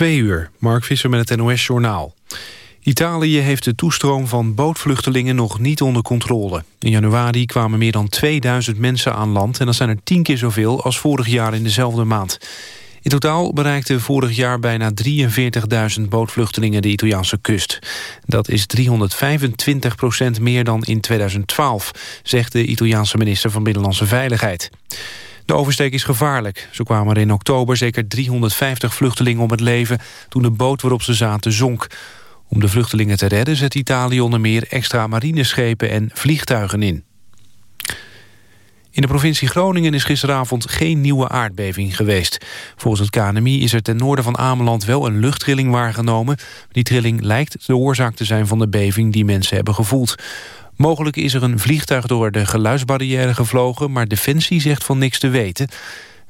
Twee uur, Mark Visser met het NOS-journaal. Italië heeft de toestroom van bootvluchtelingen nog niet onder controle. In januari kwamen meer dan 2000 mensen aan land... en dat zijn er tien keer zoveel als vorig jaar in dezelfde maand. In totaal bereikten vorig jaar bijna 43.000 bootvluchtelingen de Italiaanse kust. Dat is 325 procent meer dan in 2012, zegt de Italiaanse minister van Binnenlandse Veiligheid. De oversteek is gevaarlijk. Zo kwamen er in oktober zeker 350 vluchtelingen om het leven... toen de boot waarop ze zaten zonk. Om de vluchtelingen te redden zet Italië onder meer extra marineschepen en vliegtuigen in. In de provincie Groningen is gisteravond geen nieuwe aardbeving geweest. Volgens het KNMI is er ten noorden van Ameland wel een luchttrilling waargenomen. Die trilling lijkt de oorzaak te zijn van de beving die mensen hebben gevoeld. Mogelijk is er een vliegtuig door de geluidsbarrière gevlogen... maar Defensie zegt van niks te weten.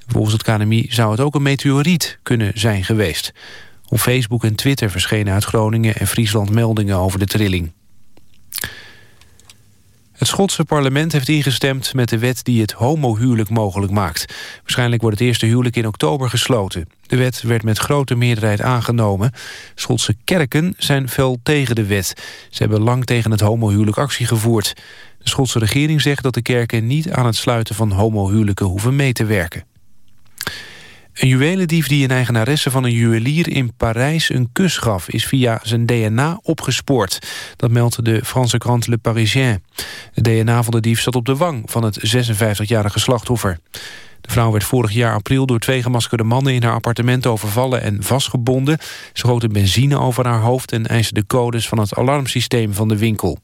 Volgens het KNMI zou het ook een meteoriet kunnen zijn geweest. Op Facebook en Twitter verschenen uit Groningen en Friesland meldingen over de trilling. Het Schotse parlement heeft ingestemd met de wet die het homohuwelijk mogelijk maakt. Waarschijnlijk wordt het eerste huwelijk in oktober gesloten. De wet werd met grote meerderheid aangenomen. Schotse kerken zijn fel tegen de wet. Ze hebben lang tegen het homohuwelijk actie gevoerd. De Schotse regering zegt dat de kerken niet aan het sluiten van homohuwelijken hoeven mee te werken. Een juwelendief die een eigenaresse van een juwelier in Parijs een kus gaf... is via zijn DNA opgespoord. Dat meldt de Franse krant Le Parisien. Het DNA van de dief zat op de wang van het 56-jarige slachtoffer. De vrouw werd vorig jaar april door twee gemaskerde mannen... in haar appartement overvallen en vastgebonden. Ze goten benzine over haar hoofd... en eisten de codes van het alarmsysteem van de winkel.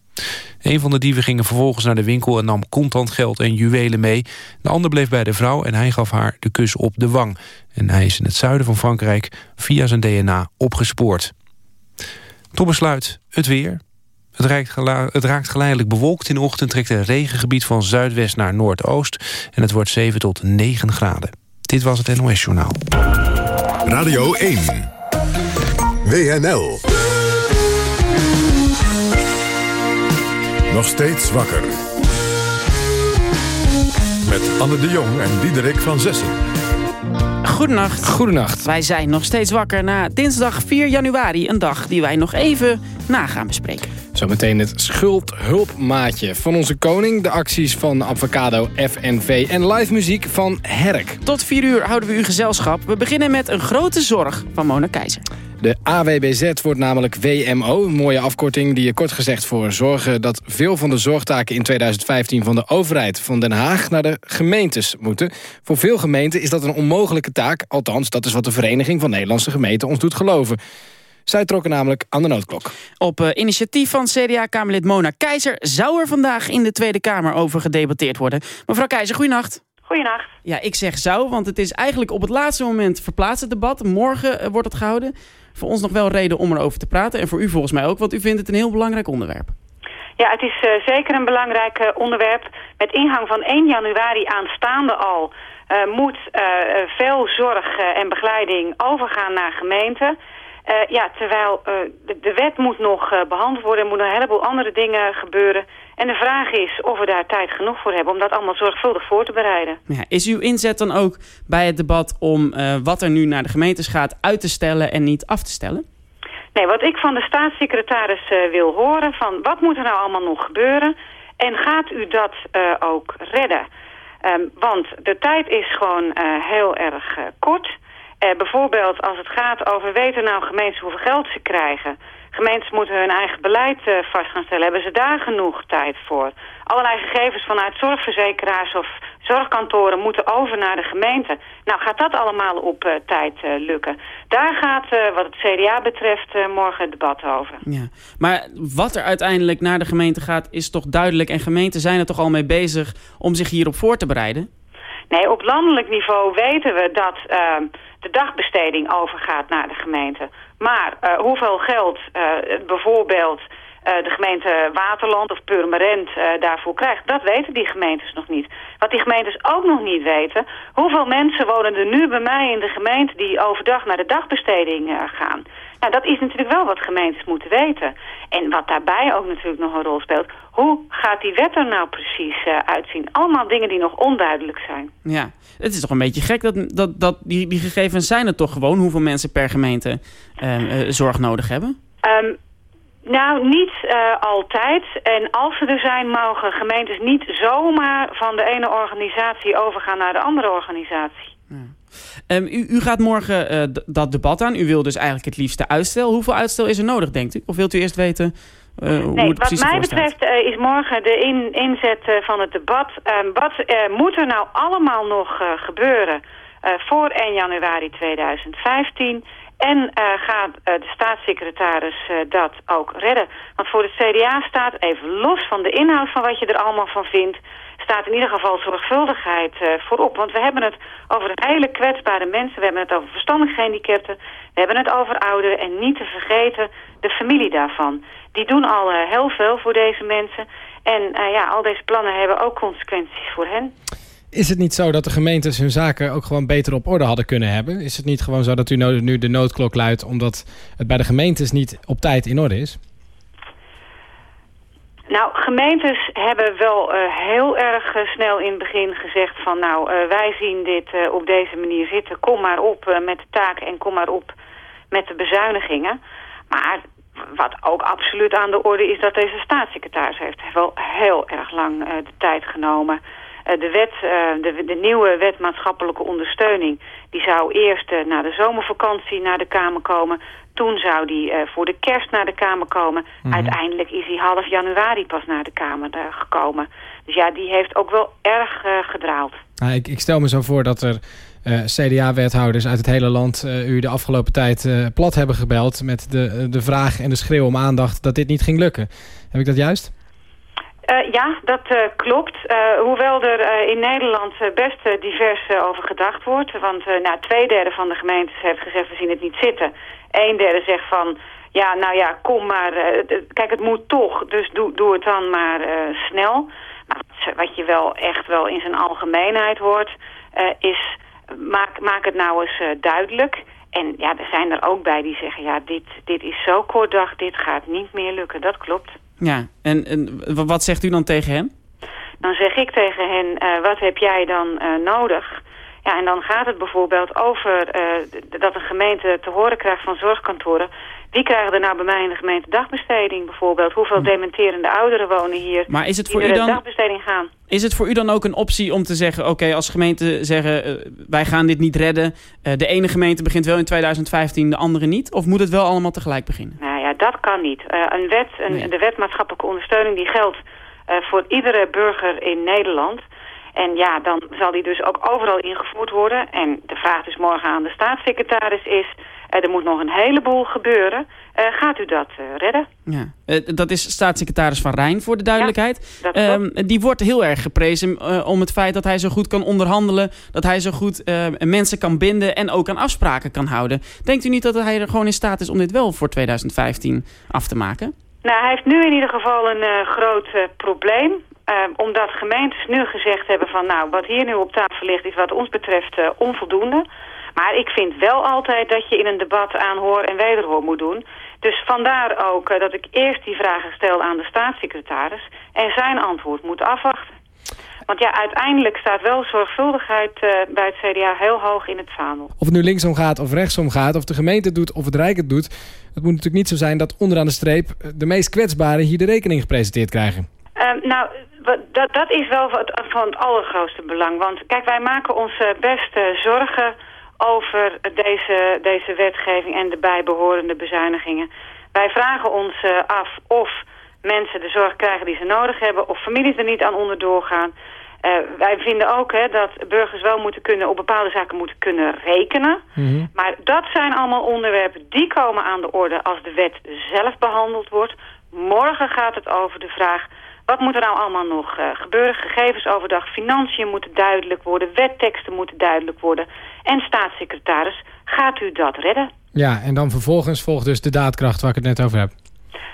Een van de dieven gingen vervolgens naar de winkel en nam contant geld en juwelen mee. De ander bleef bij de vrouw en hij gaf haar de kus op de wang. En hij is in het zuiden van Frankrijk via zijn DNA opgespoord. Tot besluit het weer. Het raakt, het raakt geleidelijk bewolkt. In de ochtend trekt een regengebied van zuidwest naar noordoost. En het wordt 7 tot 9 graden. Dit was het NOS Journaal. Radio 1. WNL. Nog steeds wakker. Met Anne de Jong en Diederik van Zessen. Goedenacht. Goedenacht. Wij zijn nog steeds wakker na dinsdag 4 januari. Een dag die wij nog even na gaan bespreken. Zometeen het schuldhulpmaatje van onze koning. De acties van Avocado FNV en live muziek van Herk. Tot 4 uur houden we u gezelschap. We beginnen met een grote zorg van Mona Keizer. De AWBZ wordt namelijk WMO, een mooie afkorting die er kort gezegd voor zorgen dat veel van de zorgtaken in 2015 van de overheid van Den Haag naar de gemeentes moeten. Voor veel gemeenten is dat een onmogelijke taak, althans dat is wat de Vereniging van Nederlandse Gemeenten ons doet geloven. Zij trokken namelijk aan de noodklok. Op uh, initiatief van CDA-Kamerlid Mona Keizer... zou er vandaag in de Tweede Kamer over gedebatteerd worden. Mevrouw Keizer, goeienacht. Goeienacht. Ja, ik zeg zou, want het is eigenlijk op het laatste moment verplaatst het debat. Morgen uh, wordt het gehouden. Voor ons nog wel reden om erover te praten. En voor u volgens mij ook, want u vindt het een heel belangrijk onderwerp. Ja, het is uh, zeker een belangrijk uh, onderwerp. Met ingang van 1 januari aanstaande al... Uh, moet veel zorg en begeleiding overgaan naar gemeenten. ja, terwijl de, de, wet moet nog behandeld worden. Er moeten een heleboel andere dingen gebeuren. En de vraag is of we daar tijd genoeg voor hebben... om dat allemaal zorgvuldig voor te bereiden. Ja, is uw inzet dan ook bij het debat om wat er nu naar de gemeentes gaat... uit te stellen en niet af te stellen? Nee, wat ik van de staatssecretaris uh, wil horen... van wat moet er nou allemaal nog gebeuren... en gaat u dat uh, ook redden? Um, want de tijd is gewoon heel erg kort. bijvoorbeeld als het gaat over... weten nou gemeentes hoeveel geld ze krijgen... Gemeentes moeten hun eigen beleid uh, vast gaan stellen. Hebben ze daar genoeg tijd voor? Allerlei gegevens vanuit zorgverzekeraars of zorgkantoren moeten over naar de gemeente. Nou, gaat dat allemaal op uh, tijd uh, lukken? Daar gaat, wat het CDA betreft, morgen het debat over. Ja. Maar wat er uiteindelijk naar de gemeente gaat, is toch duidelijk. En gemeenten zijn er toch al mee bezig om zich hierop voor te bereiden? Nee, op landelijk niveau weten we dat de dagbesteding overgaat naar de gemeente. Maar uh, hoeveel geld uh, bijvoorbeeld uh, de gemeente Waterland of Purmerend daarvoor krijgt, dat weten die gemeentes nog niet. Wat die gemeentes ook nog niet weten, hoeveel mensen wonen er nu bij mij in de gemeente die overdag naar de dagbesteding gaan. Nou, dat is natuurlijk wel wat gemeentes moeten weten. En wat daarbij ook natuurlijk nog een rol speelt... hoe gaat die wet er nou precies uh, uitzien? Allemaal dingen die nog onduidelijk zijn. Ja, het is toch een beetje gek dat, dat, dat die, die gegevens zijn er toch gewoon... hoeveel mensen per gemeente uh, uh, zorg nodig hebben? Um, nou, niet uh, altijd. En als ze er zijn, mogen gemeentes niet zomaar van de ene organisatie overgaan naar de andere organisatie. Ja. Um, u, u, gaat morgen uh, dat debat aan. U wil dus eigenlijk het liefste uitstel. Hoeveel uitstel is er nodig, denkt u? Of wilt u eerst weten uh, hoe het precies Wat mij betreft uh, is morgen de in, inzet van het debat. Ehm, wat moet er nou allemaal nog gebeuren voor 1 januari 2015... En uh, gaat uh, de staatssecretaris uh, dat ook redden? Want voor het CDA staat, even los van de inhoud van wat je er allemaal van vindt... staat in ieder geval zorgvuldigheid voorop. Want we hebben het over hele kwetsbare mensen. We hebben het over verstandig gehandicapten. We hebben het over ouderen. En niet te vergeten de familie daarvan. Die doen al heel veel voor deze mensen. En ja, al deze plannen hebben ook consequenties voor hen. Is het niet zo dat de gemeentes hun zaken ook gewoon beter op orde hadden kunnen hebben? Is het niet gewoon zo dat u nu de noodklok luidt... omdat het bij de gemeentes niet op tijd in orde is? Nou, gemeentes hebben wel uh, heel erg uh, snel in het begin gezegd van... nou, uh, wij zien dit op deze manier zitten. Kom maar op met de taken en kom maar op met de bezuinigingen. Maar wat ook absoluut aan de orde is dat deze staatssecretaris heeft wel heel erg lang de tijd genomen... Uh, de, wet, uh, de, de, nieuwe wet maatschappelijke ondersteuning... die zou eerst uh, na de zomervakantie naar de Kamer komen. Toen zou die voor de kerst naar de Kamer komen. Mm -hmm. Uiteindelijk is hij half januari pas naar de Kamer gekomen. Dus ja, die heeft ook wel erg gedraald. Nou, ik, ik, stel me zo voor dat er CDA-wethouders uit het hele land... u de afgelopen tijd plat hebben gebeld... met de, de vraag en de schreeuw om aandacht dat dit niet ging lukken. Heb ik dat juist? Uh, ja, dat uh, klopt. Uh, hoewel er in Nederland best divers over gedacht wordt. Want nou, twee derde van de gemeentes heeft gezegd, we zien het niet zitten. Een derde zegt van, ja, nou ja, kom maar. kijk, het moet toch, dus doe, doe het dan maar snel. Maar wat je wel echt wel in zijn algemeenheid hoort, is maak, maak het nou eens duidelijk. En ja, er zijn er ook bij die zeggen, ja, dit, dit is zo kort dag, dit gaat niet meer lukken. Dat klopt. Ja, en, en wat zegt u dan tegen hen? Dan zeg ik tegen hen, uh, wat heb jij dan uh, nodig? Ja, en dan gaat het bijvoorbeeld over uh, dat een gemeente te horen krijgt van zorgkantoren... Wie krijgen er nou bij mij in de gemeente dagbesteding bijvoorbeeld? Hoeveel dementerende ouderen wonen hier maar is het voor u dan, dagbesteding gaan? Is het voor u dan ook een optie om te zeggen... oké, okay, als gemeente zeggen, uh, wij gaan dit niet redden... Uh, de ene gemeente begint wel in 2015, de andere niet? Of moet het wel allemaal tegelijk beginnen? Dat kan niet. Uh, een wet, een, nee. de wet maatschappelijke ondersteuning... die geldt voor iedere burger in Nederland... En ja, dan zal die dus ook overal ingevoerd worden. En de vraag dus morgen aan de staatssecretaris is... Uh, er moet nog een heleboel gebeuren. Uh, gaat u dat uh, redden? Ja. dat is staatssecretaris Van Rijn voor de duidelijkheid. Ja, um, die wordt heel erg geprezen om het feit dat hij zo goed kan onderhandelen. Dat hij zo goed mensen kan binden en ook aan afspraken kan houden. Denkt u niet dat hij er gewoon in staat is om dit wel voor 2015 af te maken? Nou, hij heeft nu in ieder geval een groot probleem. Uh, omdat gemeentes nu gezegd hebben van nou, wat hier nu op tafel ligt is wat ons betreft onvoldoende. Maar ik vind wel altijd dat je in een debat aanhoor en wederhoor moet doen. Dus vandaar ook uh, dat ik eerst die vragen stel aan de staatssecretaris en zijn antwoord moet afwachten. Want ja, uiteindelijk staat wel zorgvuldigheid bij het CDA heel hoog in het vaandel. Of het nu linksom gaat of rechtsom gaat, of de gemeente het doet of het Rijk het doet. Het moet natuurlijk niet zo zijn dat onderaan de streep de meest kwetsbaren hier de rekening gepresenteerd krijgen. Uh, nou, dat, dat is wel van het, van het allergrootste belang. Want kijk, wij maken ons best uh, zorgen over deze, deze wetgeving en de bijbehorende bezuinigingen. Wij vragen ons uh, af of mensen de zorg krijgen die ze nodig hebben... of families er niet aan onderdoor gaan. Uh, wij vinden ook hè, dat burgers wel moeten kunnen, op bepaalde zaken moeten kunnen rekenen. Mm -hmm. Maar dat zijn allemaal onderwerpen die komen aan de orde als de wet zelf behandeld wordt. Morgen gaat het over de vraag wat moet er nou allemaal nog uh, gebeuren? Gegevensoverdag, financiën moeten duidelijk worden, wetteksten moeten duidelijk worden. En staatssecretaris, gaat u dat redden? Ja, en dan vervolgens volgt dus de daadkracht waar ik het net over heb.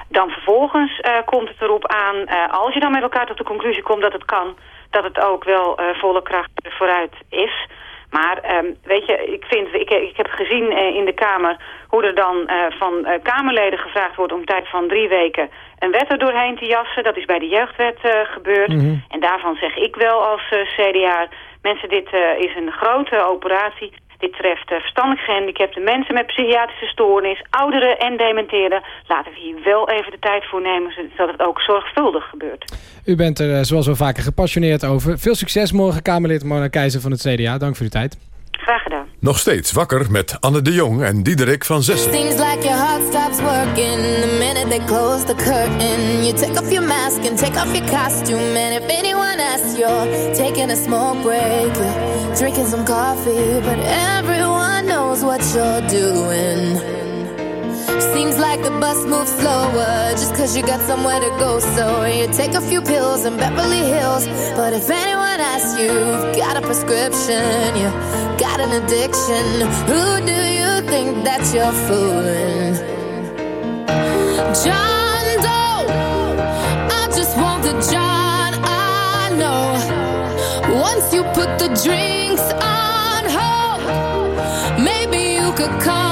Dan vervolgens uh, komt het erop aan, uh, als je dan met elkaar tot de conclusie komt dat het kan, dat het ook wel volle kracht vooruit is. Maar ehm, weet je, ik, vind, ik, ik heb gezien in de Kamer hoe er dan van Kamerleden gevraagd wordt om tijd van drie weken een wet er doorheen te jassen. Dat is bij de jeugdwet gebeurd. Mhm. En daarvan zeg ik wel als CDA, mensen, dit is een grote operatie. Dit treft uh, verstandelijk gehandicapten, mensen met psychiatrische stoornis, ouderen en dementeerden. Laten we hier wel even de tijd voor nemen, zodat het ook zorgvuldig gebeurt. U bent er, eh, zoals we vaker, gepassioneerd over. Veel succes morgen, Kamerlid Mona Keizer van het CDA. Dank voor uw tijd. Graag gedaan. Nog steeds wakker met Anne de Jong en Diederik van Zessen. Seems like your heart stops working the minute they close the curtain. You take off your mask and take off your costume. And if anyone asks, you're taking a smoke break. Drinking some coffee, but everyone knows what you're doing. Seems like the bus moves slower just cause you got somewhere to go. So you take a few pills in Beverly Hills. But if anyone asks you, you've got a prescription, you got an addiction, who do you think that you're fooling? John Doe, I just want the John I know. Once you put the drinks on hold, maybe you could come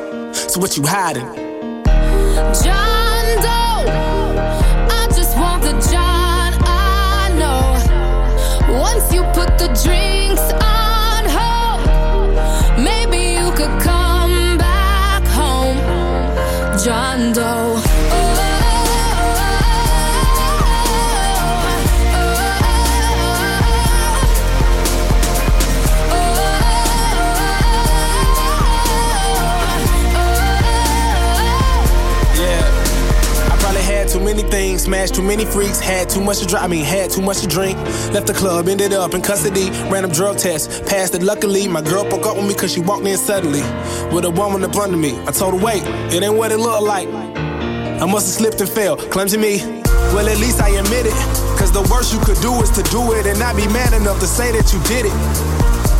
So what you hiding? John Doe. I just want the John I know. Once you put the drinks on hold, maybe you could come back home. John Doe. Many things, smashed too many freaks, had too much to drink, I mean, had too much to drink. Left the club, ended up in custody, random drug test, passed it luckily. My girl broke up with me cause she walked in suddenly with a woman up under me. I told her, wait, it ain't what it looked like. I must have slipped and fell, clumsy me. Well, at least I admit it. Cause the worst you could do is to do it and not be man enough to say that you did it.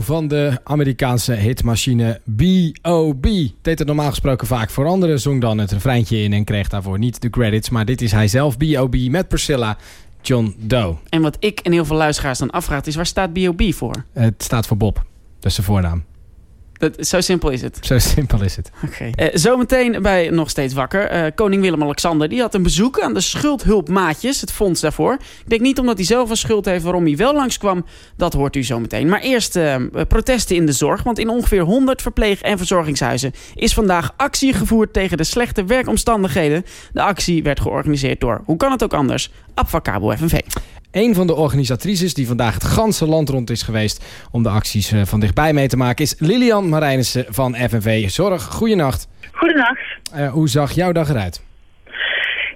Van de Amerikaanse hitmachine B.O.B. Deed het normaal gesproken vaak voor anderen, zong dan het refreintje in en kreeg daarvoor niet de credits. Maar dit is hij zelf, B.O.B. met Priscilla, John Doe. En wat ik en heel veel luisteraars dan afvraagt is, waar staat B.O.B. voor? Het staat voor Bob, dat is zijn voornaam. Dat, zo simpel is het. Zo simpel is het. Oké. Okay. Uh, zometeen bij Nog Steeds Wakker. Uh, koning Willem-Alexander die had een bezoek aan de schuldhulpmaatjes. Het fonds daarvoor. Ik denk niet omdat hij zelf een schuld heeft waarom hij wel langskwam. Dat hoort u zometeen. Maar eerst uh, protesten in de zorg. Want in ongeveer 100 verpleeg- en verzorgingshuizen is vandaag actie gevoerd tegen de slechte werkomstandigheden. De actie werd georganiseerd door, hoe kan het ook anders, Abfacabo FNV. Een van de organisatrices die vandaag het ganse land rond is geweest... om de acties eh, van dichtbij mee te maken... is Lilian Marijnissen van FNV Zorg. Goedenacht. Goedenacht. Uh, hoe zag jouw dag eruit?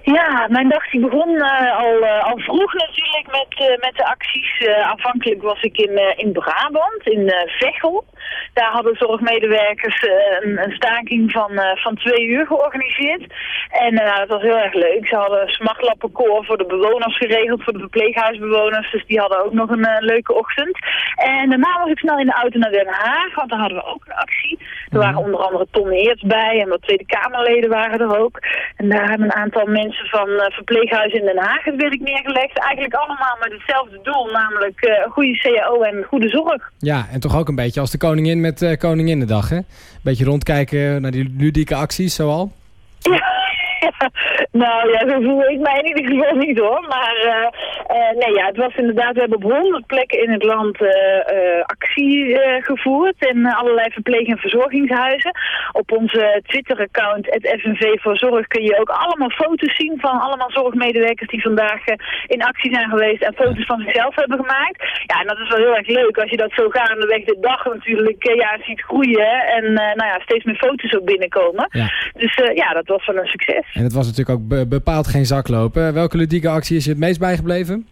Ja, mijn dag die begon uh, al, uh, al vroeg natuurlijk met, met de acties. aanvankelijk was ik in, in Brabant, in Veghel. Daar hadden zorgmedewerkers een, een, staking van, van twee uur georganiseerd. En nou, dat was heel erg leuk. Ze hadden smachtlappenkoor voor de bewoners geregeld, voor de verpleeghuisbewoners. Dus die hadden ook nog een leuke ochtend. En daarna was ik snel in de auto naar Den Haag, want daar hadden we ook een actie. Er waren mhm. onder andere Tom Heerts bij en wat Tweede Kamerleden waren er ook. En daar hebben een aantal mensen van uh, verpleeghuis in Den Haag het werk neergelegd. Eigenlijk allemaal met hetzelfde doel, namelijk uh, goede CAO en goede zorg. Ja, en toch ook een beetje als de koningin met Koninginnedag, hè? Beetje rondkijken naar die ludieke acties zoal. nou ja, zo voel ik mij in ieder geval niet hoor. Maar uh, uh, nee, ja, het was inderdaad, we hebben op honderd plekken in het land uh, actie gevoerd. En allerlei verpleeg- en verzorgingshuizen. Op onze Twitter-account, het FNV voor Zorg, kun je ook allemaal foto's zien van allemaal zorgmedewerkers die vandaag in actie zijn geweest en foto's van zichzelf hebben gemaakt. Ja, en dat is wel heel erg leuk als je dat zo gaandeweg de dag natuurlijk ja, ziet groeien. En nou ja, steeds meer foto's ook binnenkomen. Ja. Dus ja, dat was wel een succes. En het was natuurlijk ook bepaald geen zaklopen. Welke ludieke actie is je het meest bijgebleven?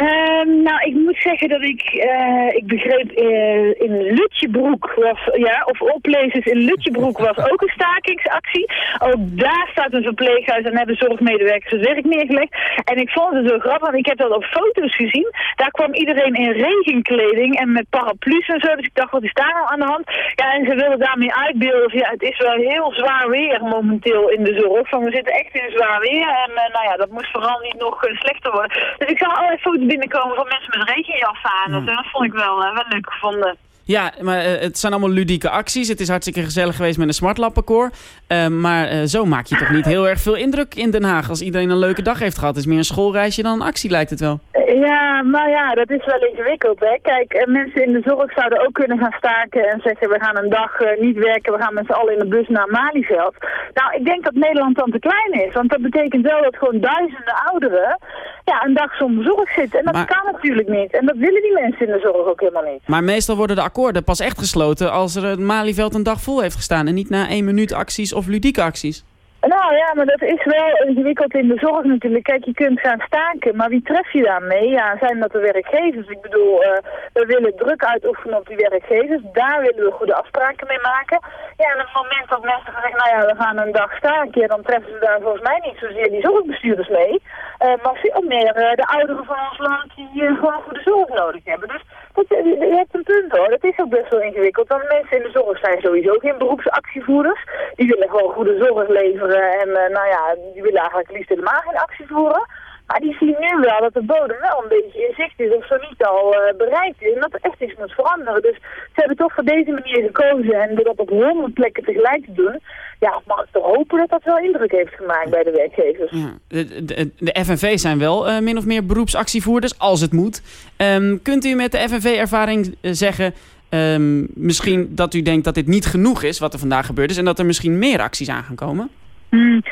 Um, nou, ik moet zeggen dat ik, uh, ik begreep uh, in Lutjebroek was, ja, of All in Lutjebroek was ook een stakingsactie. Ook daar staat een verpleeghuis en hebben zorgmedewerkers het werk neergelegd. En ik vond het zo grappig, want ik heb dat op foto's gezien. Daar kwam iedereen in regenkleding en met paraplu's en zo. Dus ik dacht, wat is daar nou aan de hand? Ja, en ze wilden daarmee uitbeelden. Ja, het is wel heel zwaar weer momenteel in de zorg. We zitten echt in zwaar weer. En uh, nou ja, dat moest vooral niet nog slechter worden. Dus ik zag allerlei foto's binnenkomen van mensen met regenjas aan. Hmm. Dat vond ik wel, uh, wel leuk gevonden. Ja, maar uh, het zijn allemaal ludieke acties. Het is hartstikke gezellig geweest met een smartlappenkoor. Uh, maar uh, zo maak je toch niet heel erg veel indruk in Den Haag. Als iedereen een leuke dag heeft gehad. Het is meer een schoolreisje dan een actie, lijkt het wel. Ja, maar ja, dat is wel ingewikkeld. Hè? Kijk, mensen in de zorg zouden ook kunnen gaan staken en zeggen... we gaan een dag niet werken, we gaan met z'n allen in de bus naar Malieveld. Nou, ik denk dat Nederland dan te klein is. Want dat betekent wel dat gewoon duizenden ouderen... ja, een dag zonder zorg zitten. En dat kan natuurlijk niet. En dat willen die mensen in de zorg ook helemaal niet. Maar meestal worden de akkoorden pas echt gesloten als er een Malieveld een dag vol heeft gestaan. En niet na één minuut acties of ludieke acties. Nou ja, maar dat is wel ingewikkeld in de zorg natuurlijk. Kijk, je kunt gaan staken, maar wie tref je daarmee? Ja, zijn dat de werkgevers? Ik bedoel, uh, we willen druk uitoefenen op die werkgevers. Daar willen we goede afspraken mee maken. Ja, en op het moment dat mensen zeggen, nou ja, we gaan een dag staken, dan treffen ze daar volgens mij niet zozeer die zorgbestuurders mee. Uh, maar veel meer uh, de ouderen van ons land die gewoon goede zorg nodig hebben. Dus je hebt een punt hoor, dat is ook best wel ingewikkeld. Want mensen in de zorg zijn sowieso geen beroepsactievoerders. Die willen gewoon goede zorg leveren en uh, nou ja, die willen eigenlijk liefst helemaal geen actie voeren. Maar die zien nu wel dat de bodem wel een beetje in zicht is of zo niet al uh, bereikt is. En dat er echt iets moet veranderen. Dus ze hebben toch voor deze manier gekozen en door dat op honderd plekken tegelijk te doen. Ja, mag ik toch hopen dat dat wel indruk heeft gemaakt bij de werkgevers. Ja, de, de, de FNV zijn wel uh, min of meer beroepsactievoerders, als het moet. Um, kunt u met de FNV-ervaring zeggen... Um, misschien dat u denkt dat dit niet genoeg is wat er vandaag gebeurd is... en dat er misschien meer acties aan gaan komen? Hmm.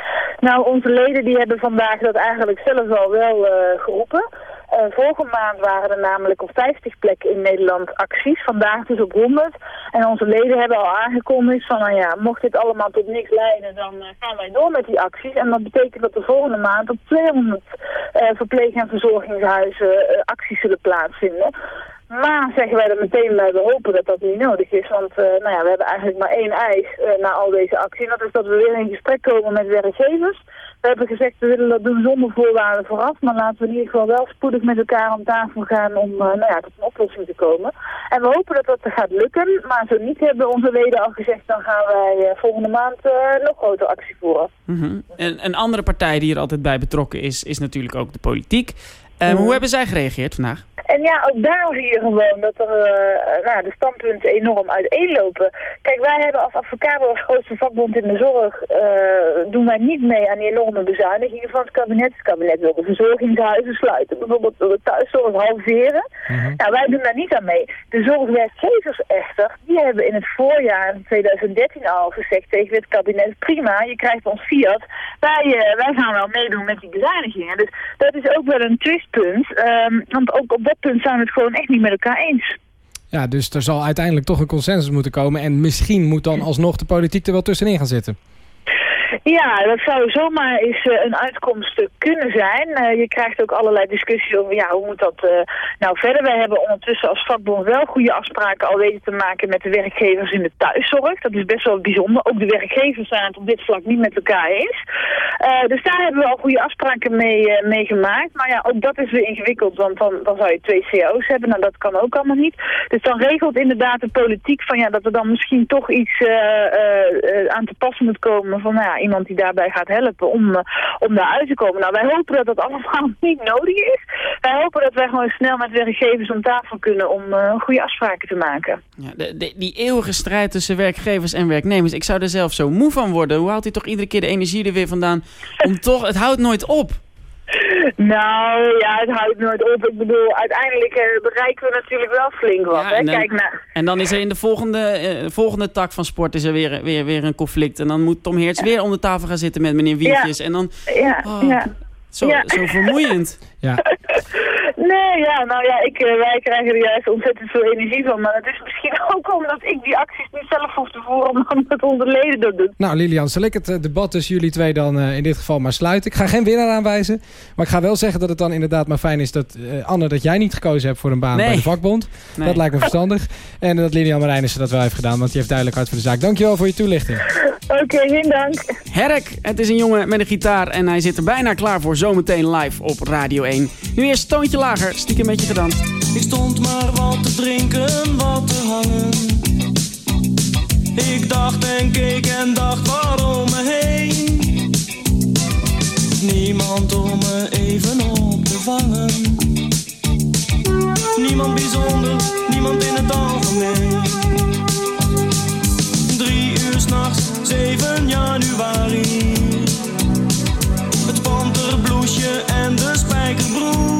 Nou, onze leden die hebben vandaag dat eigenlijk zelf al wel uh, geroepen. Uh, vorige maand waren er namelijk op 50 plekken in Nederland acties. Vandaag dus op 100. En onze leden hebben al aangekondigd van, nou ja, mocht dit allemaal tot niks leiden, dan uh, gaan wij door met die acties. En dat betekent dat de volgende maand op 200 verpleeg- en verzorgingshuizen acties zullen plaatsvinden. Maar zeggen wij er meteen bij, we hopen dat dat niet nodig is. Want uh, nou ja, we hebben eigenlijk maar één eis uh, na al deze actie. En dat is dat we weer in gesprek komen met werkgevers. We hebben gezegd, we willen dat doen zonder voorwaarden vooraf. Maar laten we in ieder geval wel spoedig met elkaar aan tafel gaan om uh, nou ja, tot een oplossing te komen. En we hopen dat dat gaat lukken. Maar zo niet hebben onze leden al gezegd, dan gaan wij volgende maand nog grotere actie voeren. Mm -hmm. en een andere partij die er altijd bij betrokken is, is natuurlijk ook de politiek. Um, Hoe hebben zij gereageerd vandaag? En ja, ook daar zie je gewoon dat er uh, nou, de standpunten enorm uiteenlopen. Kijk, wij hebben als Advocabo als grootste vakbond in de zorg, uh, doen wij niet mee aan die enorme bezuinigingen van het kabinet. Het kabinet wil de verzorgingshuizen sluiten, bijvoorbeeld de thuiszorg halveren. Mm Nou, wij doen daar niet aan mee. De zorgwerkgevers echter, die hebben in het voorjaar 2013 al gezegd tegen het kabinet, prima, je krijgt ons fiat, wij, uh, wij gaan wel meedoen met die bezuinigingen. Dus dat is ook wel een twistpunt, um, want ook op dat punt zijn we het gewoon echt niet met elkaar eens. Ja, dus er zal uiteindelijk toch een consensus moeten komen. En misschien moet dan alsnog de politiek er wel tussenin gaan zitten. Ja, dat zou zomaar eens uh, een uitkomst kunnen zijn. Uh, je krijgt ook allerlei discussies over ja, hoe moet dat uh, nou verder. Wij hebben ondertussen als vakbond wel goede afspraken al weten te maken met de werkgevers in de thuiszorg. Dat is best wel bijzonder. Ook de werkgevers zijn het op dit vlak niet met elkaar eens. dus daar hebben we al goede afspraken mee, mee gemaakt. Maar ja, ook dat is weer ingewikkeld, want dan, dan zou je twee CO's hebben. Nou, dat kan ook allemaal niet. Dus dan regelt inderdaad de politiek van ja, dat er dan misschien toch iets aan te pas moet komen van nou ja, iemand die daarbij gaat helpen om, uh, om daaruit te komen. Nou, wij hopen dat dat allemaal niet nodig is. Wij hopen dat wij gewoon snel met werkgevers om tafel kunnen om uh, goede afspraken te maken. Ja, de, de, die eeuwige strijd tussen werkgevers en werknemers, ik zou er zelf zo moe van worden. Hoe haalt hij toch iedere keer de energie er weer vandaan om toch, het houdt nooit op. Nou, ja, het houdt nooit op. Ik bedoel, uiteindelijk uh, bereiken we natuurlijk wel flink wat. hè? En, dan, Kijk naar... en dan is er in de volgende, uh, volgende tak van sport is er weer, weer, weer een conflict. En dan moet Tom Heerts ja. weer om de tafel gaan zitten met meneer Wietjes. Ja. En dan... Ja, oh, ja. Zo, Ja. zo vermoeiend. Ja. Nee, ja, nou ja, ik, uh, wij krijgen er juist ontzettend veel energie van. Maar het is misschien ook omdat ik die acties niet zelf hoef te voeren, omdat het onze leden dat doen. Nou Lilian, zal ik het uh, debat tussen jullie twee dan uh, in dit geval maar sluiten? Ik ga geen winnaar aanwijzen, maar ik ga wel zeggen dat het dan inderdaad maar fijn is dat Anne, dat jij niet gekozen hebt voor een baan nee. bij de vakbond. Nee. Dat lijkt me verstandig. En dat Lilian Marijnissen dat wel heeft gedaan, want die heeft duidelijk hard voor de zaak. Dankjewel voor je toelichting. Oké, okay, geen dank. Herk, het is een jongen met een gitaar en hij zit er bijna klaar voor zometeen live op Radio 1. Nu eerst toontje lager, stiekem met je gedanst. Ik stond maar wat te drinken, wat te hangen. Ik dacht en keek en dacht waarom me heen. Niemand om me even op te vangen. Niemand bijzonder, niemand in het algemeen. Drie uur s'nachts, 7 januari. Het panterbloesje en de spijkerbroek.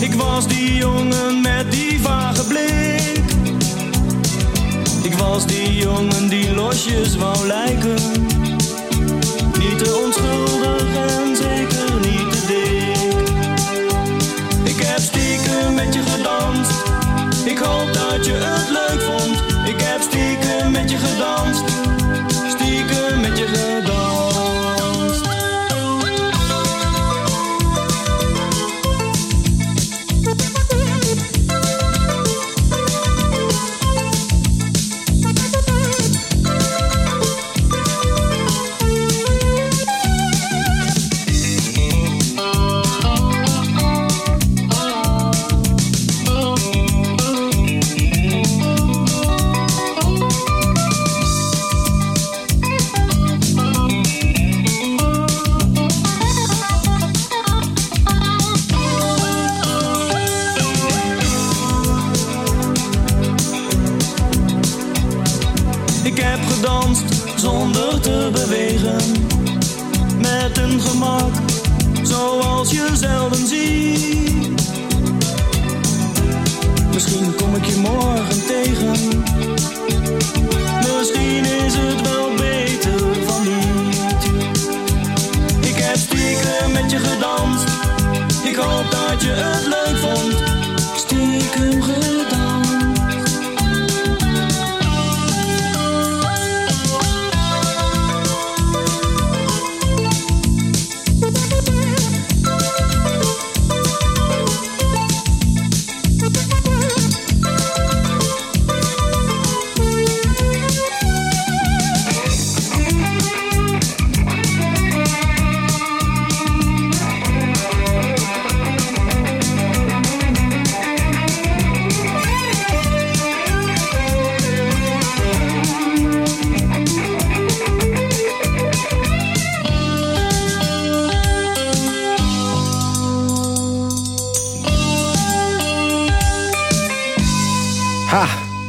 Ik was die jongen met die vage blik. Ik was die jongen die losjes wou lijken. Niet te onschuldig en zeker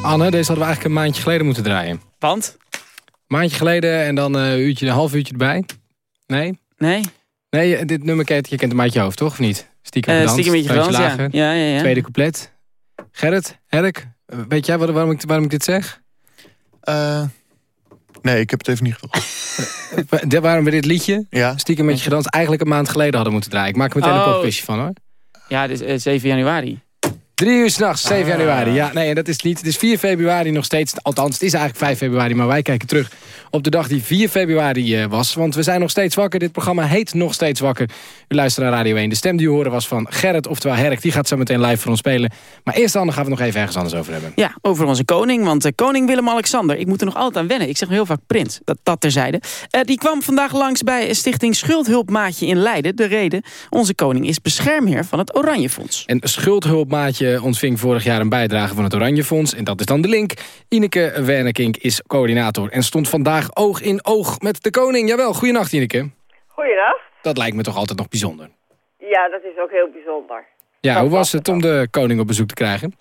Anne, deze hadden we eigenlijk een maandje geleden moeten draaien. Want? Maandje geleden en dan eh, een uurtje, een half uurtje erbij. Nee? Nee? Nee, eh, dit nummer kent, je kent een maatje hoofd, toch? Of niet? Stiekem Eh, gedanst, stiekem met je toontje gedanst, ja. Ja, ja, ja. Tweede couplet. Gerrit, Herk, eh, weet jij waar- waarom ik, waarom ik dit zeg? Eh, nee, ik heb het even niet gevolgd. Waarom we dit liedje, Ja, stiekem met je gedanst, eigenlijk een maand geleden hadden moeten draaien. Ik maak er meteen een Oh. popquizje van hoor. Ja, dus eh, 7 januari. Drie uur s'nachts, 7 januari. Ja, nee, dat is niet. Het is 4 februari nog steeds. Althans, het is eigenlijk 5 februari. Maar wij kijken terug op de dag die 4 februari eh, was. Want we zijn nog steeds wakker. Dit programma heet Nog Steeds Wakker. U luistert naar Radio 1. De stem die u hoorde was van Gerrit, oftewel Herk. Die gaat zo meteen live voor ons spelen. Maar eerst dan gaan we het nog even ergens anders over hebben. Ja, over onze koning. Want eh, koning Willem-Alexander, ik moet er nog altijd aan wennen. Ik zeg heel vaak prins, dat, dat terzijde. Eh, die kwam vandaag langs bij Stichting Schuldhulpmaatje in Leiden. De reden, onze koning is beschermheer van het Oranjefonds. En Schuldhulpmaatje ontving vorig jaar een bijdrage van het Oranje Fonds. En dat is dan de link. Ineke Wernekink is coördinator en stond vandaag oog in oog met de koning. Jawel, goeienacht Ineke. Goeiedag. Dat lijkt me toch altijd nog bijzonder. Ja, dat is ook heel bijzonder. Ja, Dat hoe was het om de koning op bezoek te krijgen?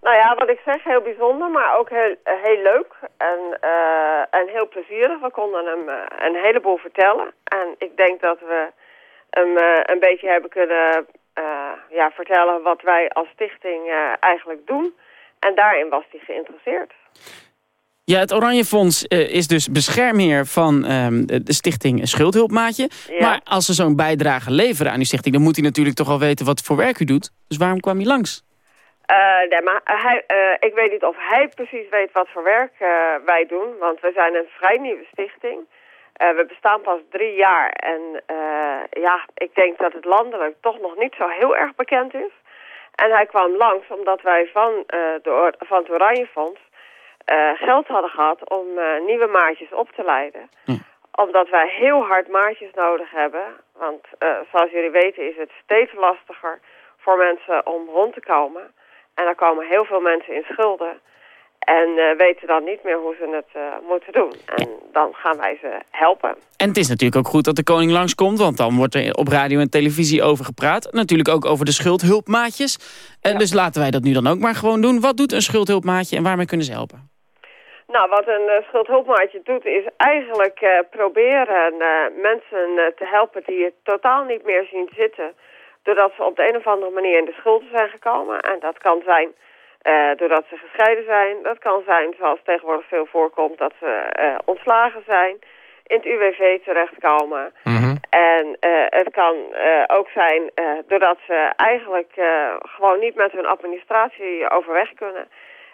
Nou ja, wat ik zeg, heel bijzonder, maar ook heel, eh, heel leuk en, eh, en heel plezierig. We konden hem eh, een heleboel vertellen. En ik denk dat we hem een beetje hebben kunnen ja, vertellen wat wij als stichting eh, eigenlijk doen. En daarin was hij geïnteresseerd. Ja, het Oranjefonds eh, is dus beschermheer van ehm, de stichting Schuldhulpmaatje. Ja. Maar als ze zo'n bijdrage leveren aan uw stichting... dan moet hij natuurlijk toch wel weten wat voor werk u doet. Dus waarom kwam hij langs? Eh, nee, maar hij, eh, ik weet niet of hij precies weet wat voor werk eh, wij doen. Want we zijn een vrij nieuwe stichting. Eh, we bestaan pas drie jaar. En eh, ja, ik denk dat het landelijk toch nog niet zo heel erg bekend is. En hij kwam langs omdat wij van, eh, de, Or- van het Oranjefonds eh, geld hadden gehad om nieuwe maatjes op te leiden. Omdat wij heel hard maatjes nodig hebben. Want zoals jullie weten is het steeds lastiger voor mensen om rond te komen. En dan komen heel veel mensen in schulden. En eh, weten dan niet meer hoe ze het eh, moeten doen. En dan gaan wij ze helpen. En het is natuurlijk ook goed dat de koning langskomt... want dan wordt er op radio en televisie over gepraat. Natuurlijk ook over de schuldhulpmaatjes. En Dus laten wij dat nu dan ook maar gewoon doen. Wat doet een schuldhulpmaatje en waarmee kunnen ze helpen? Nou, wat een eh, schuldhulpmaatje doet is eigenlijk eh, proberen eh, mensen eh, te helpen die het totaal niet meer zien zitten. Doordat ze op de een of andere manier in de schulden zijn gekomen. En dat kan zijn eh, doordat ze gescheiden zijn. Dat kan zijn, zoals tegenwoordig veel voorkomt, dat ze eh, ontslagen zijn. In het UWV terechtkomen. En eh, het kan ook zijn doordat ze eigenlijk gewoon niet met hun administratie overweg kunnen.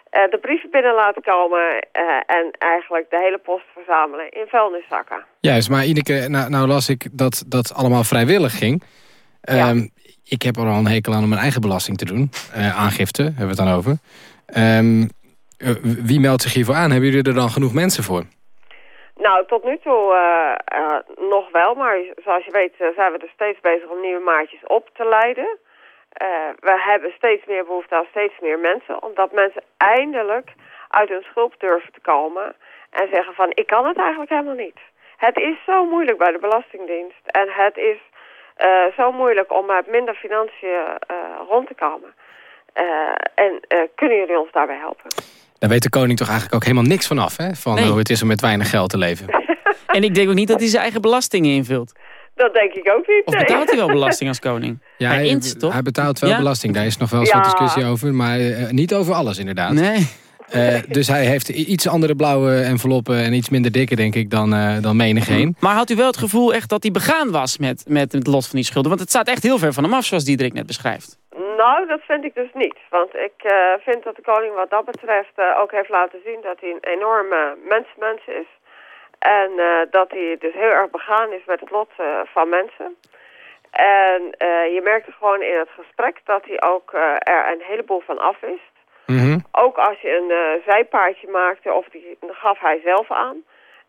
De brieven binnen laten komen en eigenlijk de hele post verzamelen in vuilniszakken. Juist, maar Ineke, nou, nou las ik dat dat allemaal vrijwillig ging. Ehm, Ik heb er al een hekel aan om mijn eigen belasting te doen. Eh, aangifte, hebben we het dan over. Ehm, eh, wie meldt zich hiervoor aan? Hebben jullie er dan genoeg mensen voor? Nou, tot nu toe eh, nog wel, maar zoals je weet zijn we dus steeds bezig om nieuwe maatjes op te leiden. We hebben steeds meer behoefte aan steeds meer mensen, omdat mensen eindelijk uit hun schulp durven te komen en zeggen van ik kan het eigenlijk helemaal niet. Het is zo moeilijk bij de Belastingdienst en het is zo moeilijk om met minder financiën eh, rond te komen. Eh, en eh, kunnen jullie ons daarbij helpen? Daar weet de koning toch eigenlijk ook helemaal niks van af, hè? Van Nee. hoe het is om met weinig geld te leven. En ik denk ook niet dat hij zijn eigen belastingen invult. Dat denk ik ook niet. Of betaalt hij wel belasting als koning? Ja, hij hij, int, toch? hij betaalt wel Ja? belasting. Daar is nog wel eens wat Ja. discussie over. Maar eh, niet over alles, inderdaad. Nee. Eh, dus hij heeft iets andere blauwe enveloppen en iets minder dikke, denk ik, dan, eh dan menig heen. Maar had u wel het gevoel echt dat hij begaan was met, met het lot van die schulden? Want het staat echt heel ver van hem af, zoals Diederik net beschrijft. Nou, dat vind ik dus niet. Want ik eh, vind dat de koning wat dat betreft ook heeft laten zien dat hij een enorme mensmens is. En eh, dat hij dus heel erg begaan is met het lot eh, van mensen. En eh, je merkte gewoon in het gesprek dat hij ook eh, er een heleboel van af Mhm. Ook als je een eh, zijpaardje maakte, of die gaf hij zelf aan.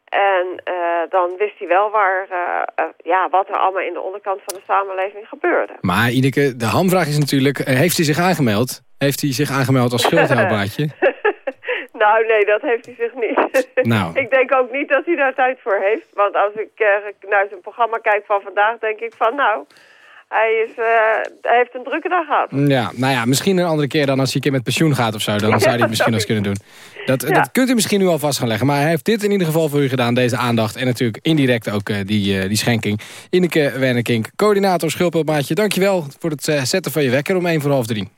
En eh, dan wist hij wel waar, eh, ja, wat er allemaal in de onderkant van de samenleving gebeurde. Maar Ineke, de hamvraag is natuurlijk, heeft hij zich aangemeld? Heeft hij zich aangemeld als schuldhulpmaatje? Nou, nee, dat heeft hij zich niet. Nou. ik denk ook niet dat hij daar tijd voor heeft. Want als ik naar zijn programma kijk van vandaag, denk ik van nou... hij, is, eh, hij heeft een drukke dag gehad. Ja, nou ja, misschien een andere keer dan als hij een keer met pensioen gaat of zo. Dan zou hij het misschien eens kunnen doen. Dat, Ja. dat kunt u misschien nu al vast gaan leggen. Maar hij heeft dit in ieder geval voor u gedaan, deze aandacht. En natuurlijk indirect ook eh, die, eh, die schenking. Ineke Wernekink, coördinator Schulpelmaatje. Dankjewel voor het zetten van je wekker om één voor half drie.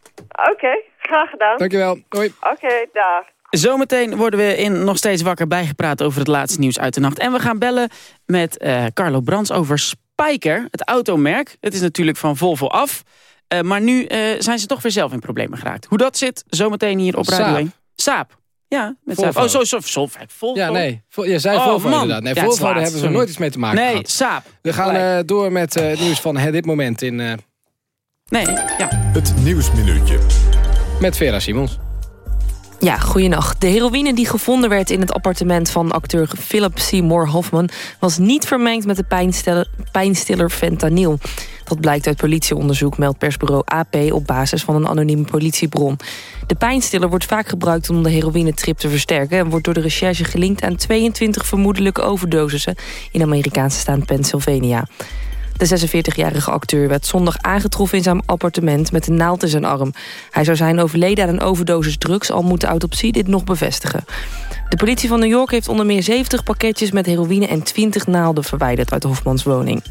Oké, graag gedaan. Dankjewel, hoi. Oké, dag. Zometeen worden we in nog steeds wakker bijgepraat over het laatste nieuws uit de nacht. En we gaan bellen met eh, Carlo Brands over Spyker, het automerk. Het is natuurlijk van Volvo af. Eh, maar nu eh, zijn ze toch weer zelf in problemen geraakt. Hoe dat zit, zometeen hier op Radio Saab. 1. Saap. Ja, met Volvo. Saab. Oh, zo, zo, zo, Volvo. Ja, nee. Vol- Je zei Oh, Volvo man. inderdaad. Nee, Ja, Volvo daar hebben we sorry. nooit iets mee te maken Nee, gehad. Saap. We gaan eh, door met eh, het nieuws van dit moment in, eh, Nee, ja. Het Nieuwsminuutje. met Vera Simons. Ja, goeienacht. De heroïne die gevonden werd in het appartement van acteur Philip Seymour Hoffman... was niet vermengd met de pijnstiller, fentanyl. Dat blijkt uit politieonderzoek, meldt persbureau AP... op basis van een anonieme politiebron. De pijnstiller wordt vaak gebruikt om de heroïnetrip te versterken... en wordt door de recherche gelinkt aan 22 vermoedelijke overdosissen... in de Amerikaanse staat Pennsylvania. De 46-jarige acteur werd zondag aangetroffen in zijn appartement met een naald in zijn arm. Hij zou zijn overleden aan een overdosis drugs, al moet de autopsie dit nog bevestigen. De politie van New York heeft onder meer 70 pakketjes met heroïne en 20 naalden verwijderd uit Hofmans woning.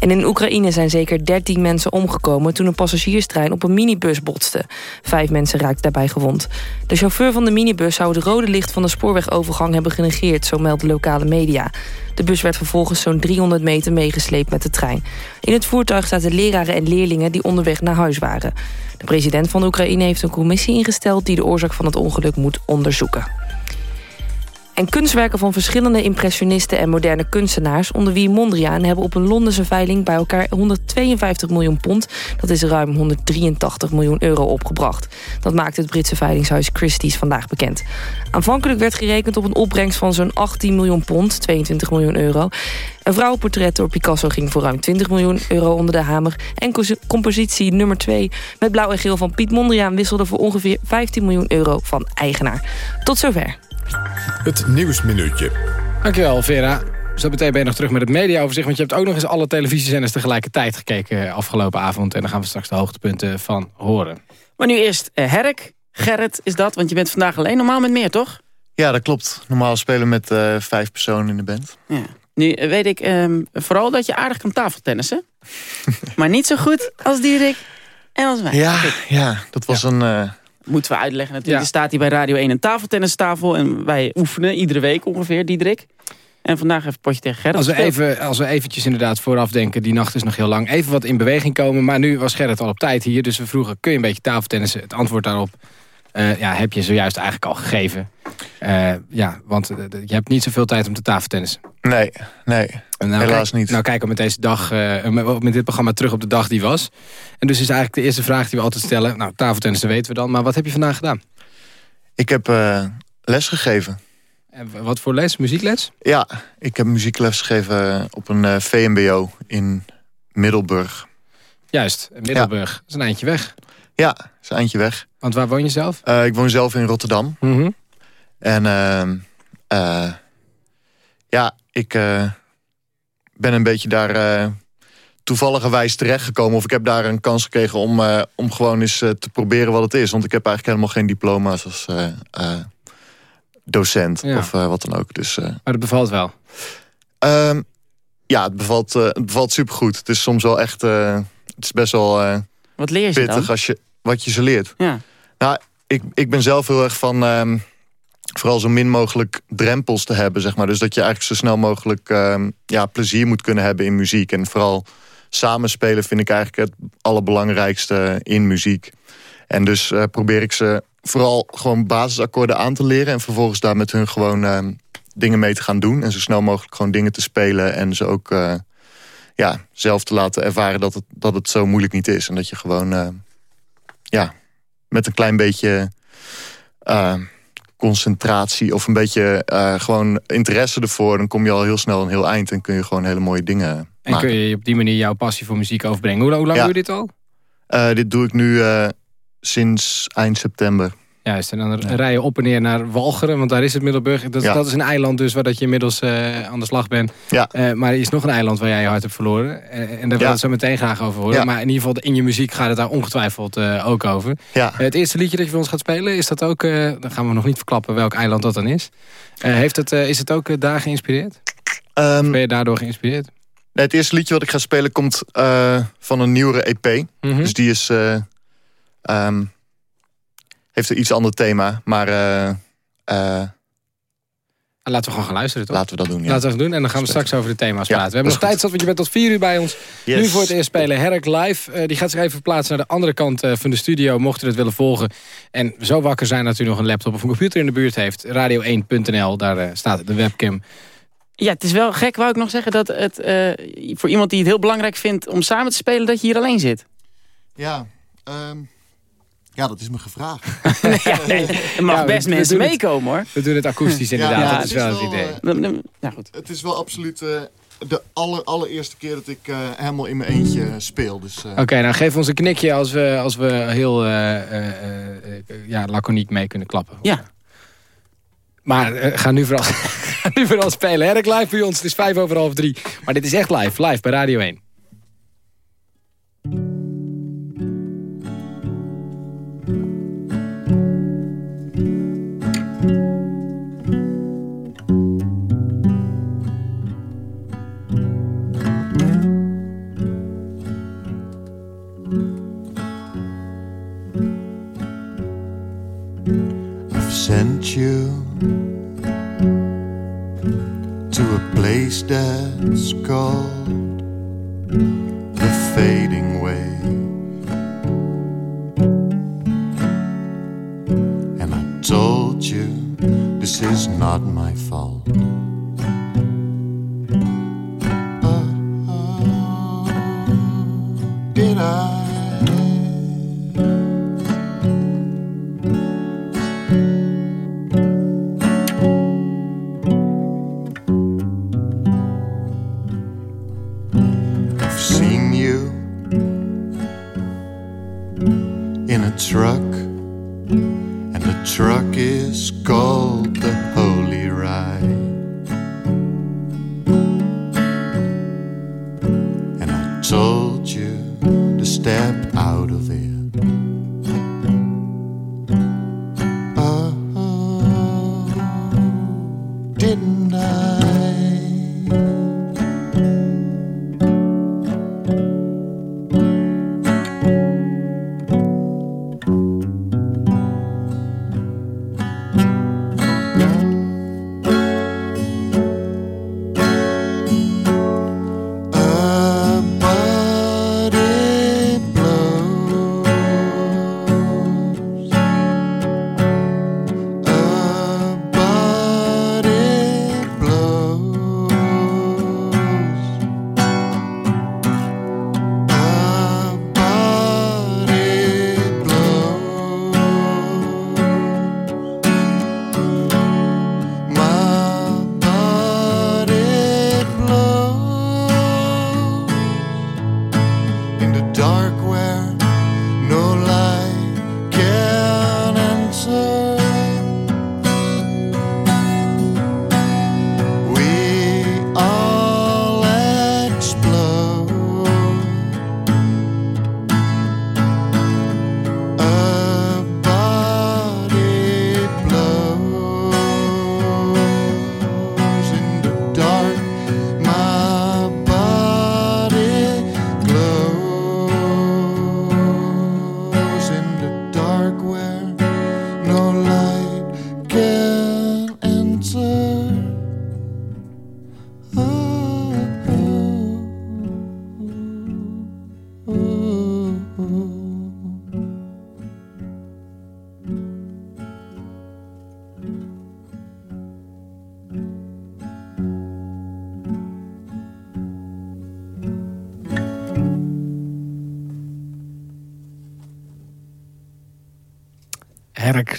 En in Oekraïne zijn zeker 13 mensen omgekomen toen een passagierstrein op een minibus botste. Vijf mensen raakten daarbij gewond. De chauffeur van de minibus zou het rode licht van de spoorwegovergang hebben genegeerd, zo meldt de lokale media. De bus werd vervolgens zo'n 300 meter meegesleept met de trein. In het voertuig zaten leraren en leerlingen die onderweg naar huis waren. De president van Oekraïne heeft een commissie ingesteld die de oorzaak van het ongeluk moet onderzoeken. En kunstwerken van verschillende impressionisten en moderne kunstenaars... onder wie Mondriaan hebben op een Londense veiling bij elkaar 152 miljoen pond... dat is ruim 183 miljoen euro opgebracht. Dat maakt het Britse veilingshuis Christie's vandaag bekend. Aanvankelijk werd gerekend op een opbrengst van zo'n 18 miljoen pond, 22 miljoen euro. Een vrouwenportret door Picasso ging voor ruim 20 miljoen euro onder de hamer... en compositie nummer 2 met blauw en geel van Piet Mondriaan... wisselde voor ongeveer 15 miljoen euro van eigenaar. Tot zover. Het Nieuwsminuutje. Dankjewel, Vera. Zo meteen ben je nog terug met het mediaoverzicht. Want je hebt ook nog eens alle televisiezenders tegelijkertijd gekeken eh, afgelopen avond. En daar gaan we straks de hoogtepunten van horen. Maar nu eerst eh, Herk. Gerrit is dat, want je bent vandaag alleen. Normaal met meer, toch? Ja, dat klopt. Normaal spelen we met eh, vijf personen in de band. Ja. Nu weet ik ehm, vooral dat je aardig kan tafeltennissen. maar niet zo goed als Dierik en als wij. Ja, ja dat was een... eh, Moeten we uitleggen natuurlijk. Er staat hier bij Radio 1 een tafeltennistafel. En wij oefenen iedere week ongeveer, Diederik. En vandaag even potje tegen Gerrit Als we, even, als we eventjes inderdaad vooraf denken, die nacht is nog heel lang. Even wat in beweging komen. Maar nu was Gerrit al op tijd hier. Dus we vroegen, kun je een beetje tafeltennissen? Het antwoord daarop eh, ja, heb je zojuist eigenlijk al gegeven. Eh, ja, want eh, je hebt niet zoveel tijd om te tafeltennissen. nee, nee. Nou Helaas kijk- niet. Nou kijken we met deze dag, eh, met dit programma terug op de dag die was. En dus is eigenlijk de eerste vraag die we altijd stellen. Nou, tafeltennissen weten we dan. Maar wat heb je vandaag gedaan? Ik heb les gegeven. En wat voor les? Muziekles? Ja, ik heb muziekles gegeven op een VMBO in Middelburg. Juist, Middelburg. Dat is een eindje weg. Ja, is een eindje weg. Want waar woon je zelf? Eh, ik woon zelf in Rotterdam. Mhm. En ehm, eh, ja, ik eh, ben een beetje daar eh toevalligerwijs terechtgekomen. Of ik heb daar een kans gekregen om, eh, om gewoon eens eh, te proberen wat het is. Want ik heb eigenlijk helemaal geen diploma's als eh, eh, docent Ja. of eh, wat dan ook. Dus, eh, Maar dat bevalt wel. ehm, ja, het bevalt, eh, het bevalt supergoed. Het is soms wel echt... eh, het is best wel eh, Wat leer je pittig dan? als je, wat je ze leert. Ja. Nou, ik, ik ben zelf heel erg van... ehm, vooral zo min mogelijk drempels te hebben, zeg maar. Dus dat je eigenlijk zo snel mogelijk ehm, ja, plezier moet kunnen hebben in muziek. En vooral samenspelen vind ik eigenlijk het allerbelangrijkste in muziek. En dus eh, probeer ik ze vooral gewoon basisakkoorden aan te leren... en vervolgens daar met hun gewoon ehm, dingen mee te gaan doen. En zo snel mogelijk gewoon dingen te spelen en ze ook... eh, ja, zelf te laten ervaren dat het, dat het zo moeilijk niet is. En dat je gewoon eh, ja, met een klein beetje eh, concentratie... of een beetje eh, gewoon interesse ervoor... dan kom je al heel snel een heel eind en kun je gewoon hele mooie dingen En maken. kun je op die manier jouw passie voor muziek overbrengen. Hoe, lang- Ja. doe je dit al? Eh, dit doe ik nu sinds eind september. Juist, en dan rij je op en neer naar Walcheren, want daar is het Middelburg. Dat, Ja. dat is een eiland dus waar dat je inmiddels eh, aan de slag bent. Ja. Eh, maar er is nog een eiland waar jij je hart hebt verloren. Eh, en daar wil ik Ja. zo meteen graag over horen. Ja. Maar in ieder geval in je muziek gaat het daar ongetwijfeld ook over. Ja. Het eerste liedje dat je voor ons gaat spelen, is dat ook... dan gaan we nog niet verklappen welk eiland dat dan is. Heeft het, is het ook daar geïnspireerd? Ehm, ben je daardoor geïnspireerd? nee, het eerste liedje wat ik ga spelen komt van een nieuwere EP. Mhm. Dus die is... eh, ehm, heeft een iets ander thema, maar... eh, eh, Laten we gewoon gaan luisteren, toch? laten we dat doen, ja. Laten we dat doen en dan gaan we straks over de thema's Ja, praten. We hebben nog dat tijd zat, want je bent tot vier uur bij ons. Yes. Nu voor het eerst spelen Herk live. Eh, die gaat zich even verplaatsen naar de andere kant eh, van de studio. Mocht u het willen volgen. En zo wakker zijn dat u nog een laptop of een computer in de buurt heeft. Radio1.nl, daar staat de webcam. Ja, het is wel gek, wou ik nog zeggen, dat het eh, voor iemand die het heel belangrijk vindt om samen te spelen, dat je hier alleen zit. Ja, ehm, ja, dat is me gevraagd. ja, nee, er mag Ja, best we mensen meekomen hoor. We doen het akoestisch inderdaad, Ja, dat is wel het idee. eh, Ja, goed. Het is wel absoluut eh, de aller, allereerste keer dat ik eh, helemaal in mijn eentje speel. Dus, eh, Oké, nou geef ons een knikje als we, als we heel eh, eh, eh, eh, ja, laconiek mee kunnen klappen. Ja. Maar eh, ga, nu vooral, ga nu vooral spelen. Herk live bij ons, het is vijf over half drie. Maar dit is echt live, live bij Radio 1. dead skull.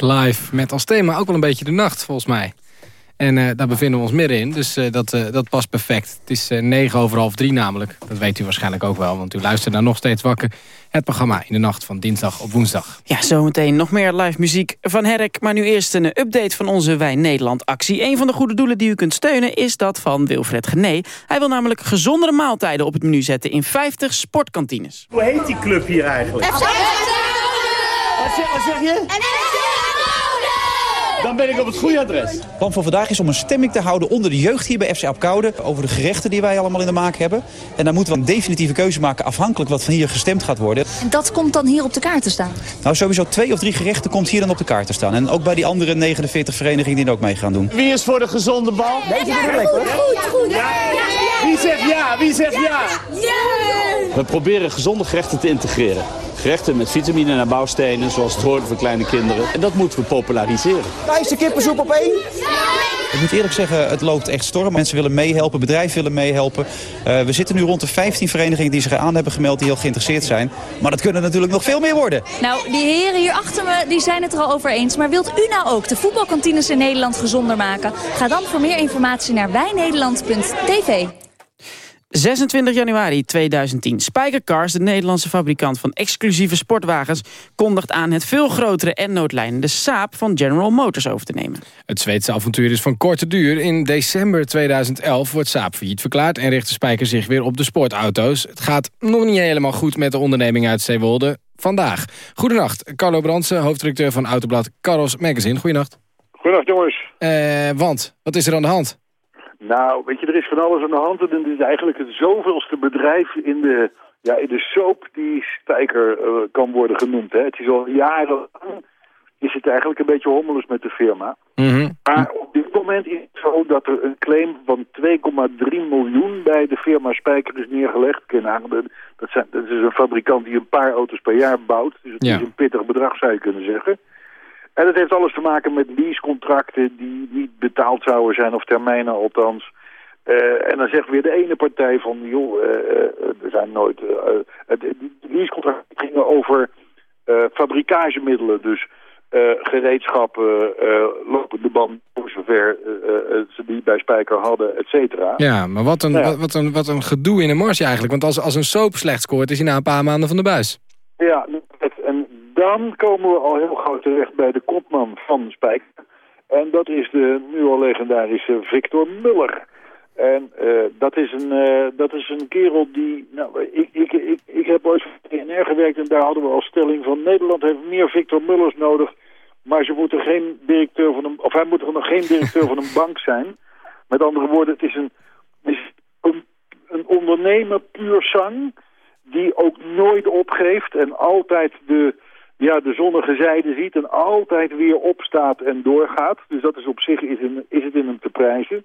Live met als thema ook wel een beetje de nacht, volgens mij. En uh, daar bevinden we ons middenin. Dus uh, dat, uh, dat past perfect. Het is negen over half drie namelijk. Dat weet u waarschijnlijk ook wel. Want u luistert naar Nog Steeds Wakker. Het programma in de nacht van dinsdag op woensdag. Ja, zometeen nog meer live muziek van Herk. Maar nu eerst een update van onze Wij Nederland actie. Een van de goede doelen die u kunt steunen is dat van Wilfred Gené. Hij wil namelijk gezondere maaltijden op het menu zetten in 50 sportkantines. Hoe heet die club hier eigenlijk? Wat zeg, wat zeg je? Dan ben ik op het goede adres. Het plan van vandaag is om een stemming te houden onder de jeugd hier bij FC Apkoude... over de gerechten die wij allemaal in de maak hebben. En dan moeten we een definitieve keuze maken afhankelijk wat van hier gestemd gaat worden. En dat komt dan hier op de kaart te staan? Nou, sowieso twee of drie gerechten komt hier dan op de kaart te staan. En ook bij die andere 49 verenigingen die er ook mee gaan doen. Wie is voor de gezonde bal? Deze bedoel ik hoor. Goed, goed. Ja. Wie zegt ja? Wie zegt ja? Ja! We proberen gezonde gerechten te integreren. Gerechten met vitamine en bouwstenen, zoals het hoort voor kleine kinderen. En dat moeten we populariseren. Daar is de kippensoep op één. Ik moet eerlijk zeggen, het loopt echt storm. Mensen willen meehelpen, bedrijven willen meehelpen. Uh, we zitten nu rond de 15 verenigingen die zich aan hebben gemeld... die heel geïnteresseerd zijn. Maar dat kunnen natuurlijk nog veel meer worden. Nou, die heren hier achter me die zijn het er al over eens. Maar wilt u nou ook de voetbalkantines in Nederland gezonder maken? Ga dan voor meer informatie naar wijnederland.tv. 26 januari 2010. Spijkercars, de Nederlandse fabrikant van exclusieve sportwagens... kondigt aan het veel grotere en noodlijnende Saab van General Motors over te nemen. Het Zweedse avontuur is van korte duur. In december 2011 wordt Saab failliet verklaard... en richt de Spijker zich weer op de sportauto's. Het gaat nog niet helemaal goed met de onderneming uit Zeewolde. Vandaag. Goedenacht, Carlo Brandsen, hoofddirecteur van Autoblad Carlos Magazine. Goedenacht. Goedenacht, jongens. Uh, want, wat is er aan de hand? Nou, weet je, er is van alles aan de hand. En het is eigenlijk het zoveelste bedrijf in de, ja, in de soap die Spijker uh, kan worden genoemd. Hè. Het is al jarenlang is het eigenlijk een beetje hommeles met de firma. Mm Maar op dit moment is het zo dat er een claim van 2,3 miljoen bij de firma Spijker is neergelegd. Dat, zijn, dat is een fabrikant die een paar auto's per jaar bouwt. Dus het Ja. is een pittig bedrag zou je kunnen zeggen. En het heeft alles te maken met leasecontracten die niet betaald zouden zijn, of termijnen althans. Eh, en dan zegt weer de ene partij van, joh, eh, eh, er zijn nooit... het- die leasecontracten gingen over fabrikagemiddelen, dus gereedschappen, lopende band, voor zover ze die bij Spijker hadden, et cetera. Ja, maar wat een, Nou ja. wat, een, wat een gedoe in de marge eigenlijk. Want als, als een soap slecht scoort, is hij na een paar maanden van de buis. Ja, dan komen we al heel gauw terecht bij de kopman van Spijker. En dat is de nu al legendarische Victor Muller. En eh, dat, is een, eh, dat is een kerel die... Nou, ik, ik, ik, ik heb ooit voor TNR gewerkt en daar hadden we als stelling van... Nederland heeft meer Victor Mullers nodig, maar ze moeten geen directeur van een... Of hij moet nog geen directeur van een bank zijn. Met andere woorden, het is een, is een, een ondernemer puur zang die ook nooit opgeeft en altijd de, ja, de zonnige zijde ziet en altijd weer opstaat en doorgaat. Dus dat is op zich is, in, is het in hem te prijzen.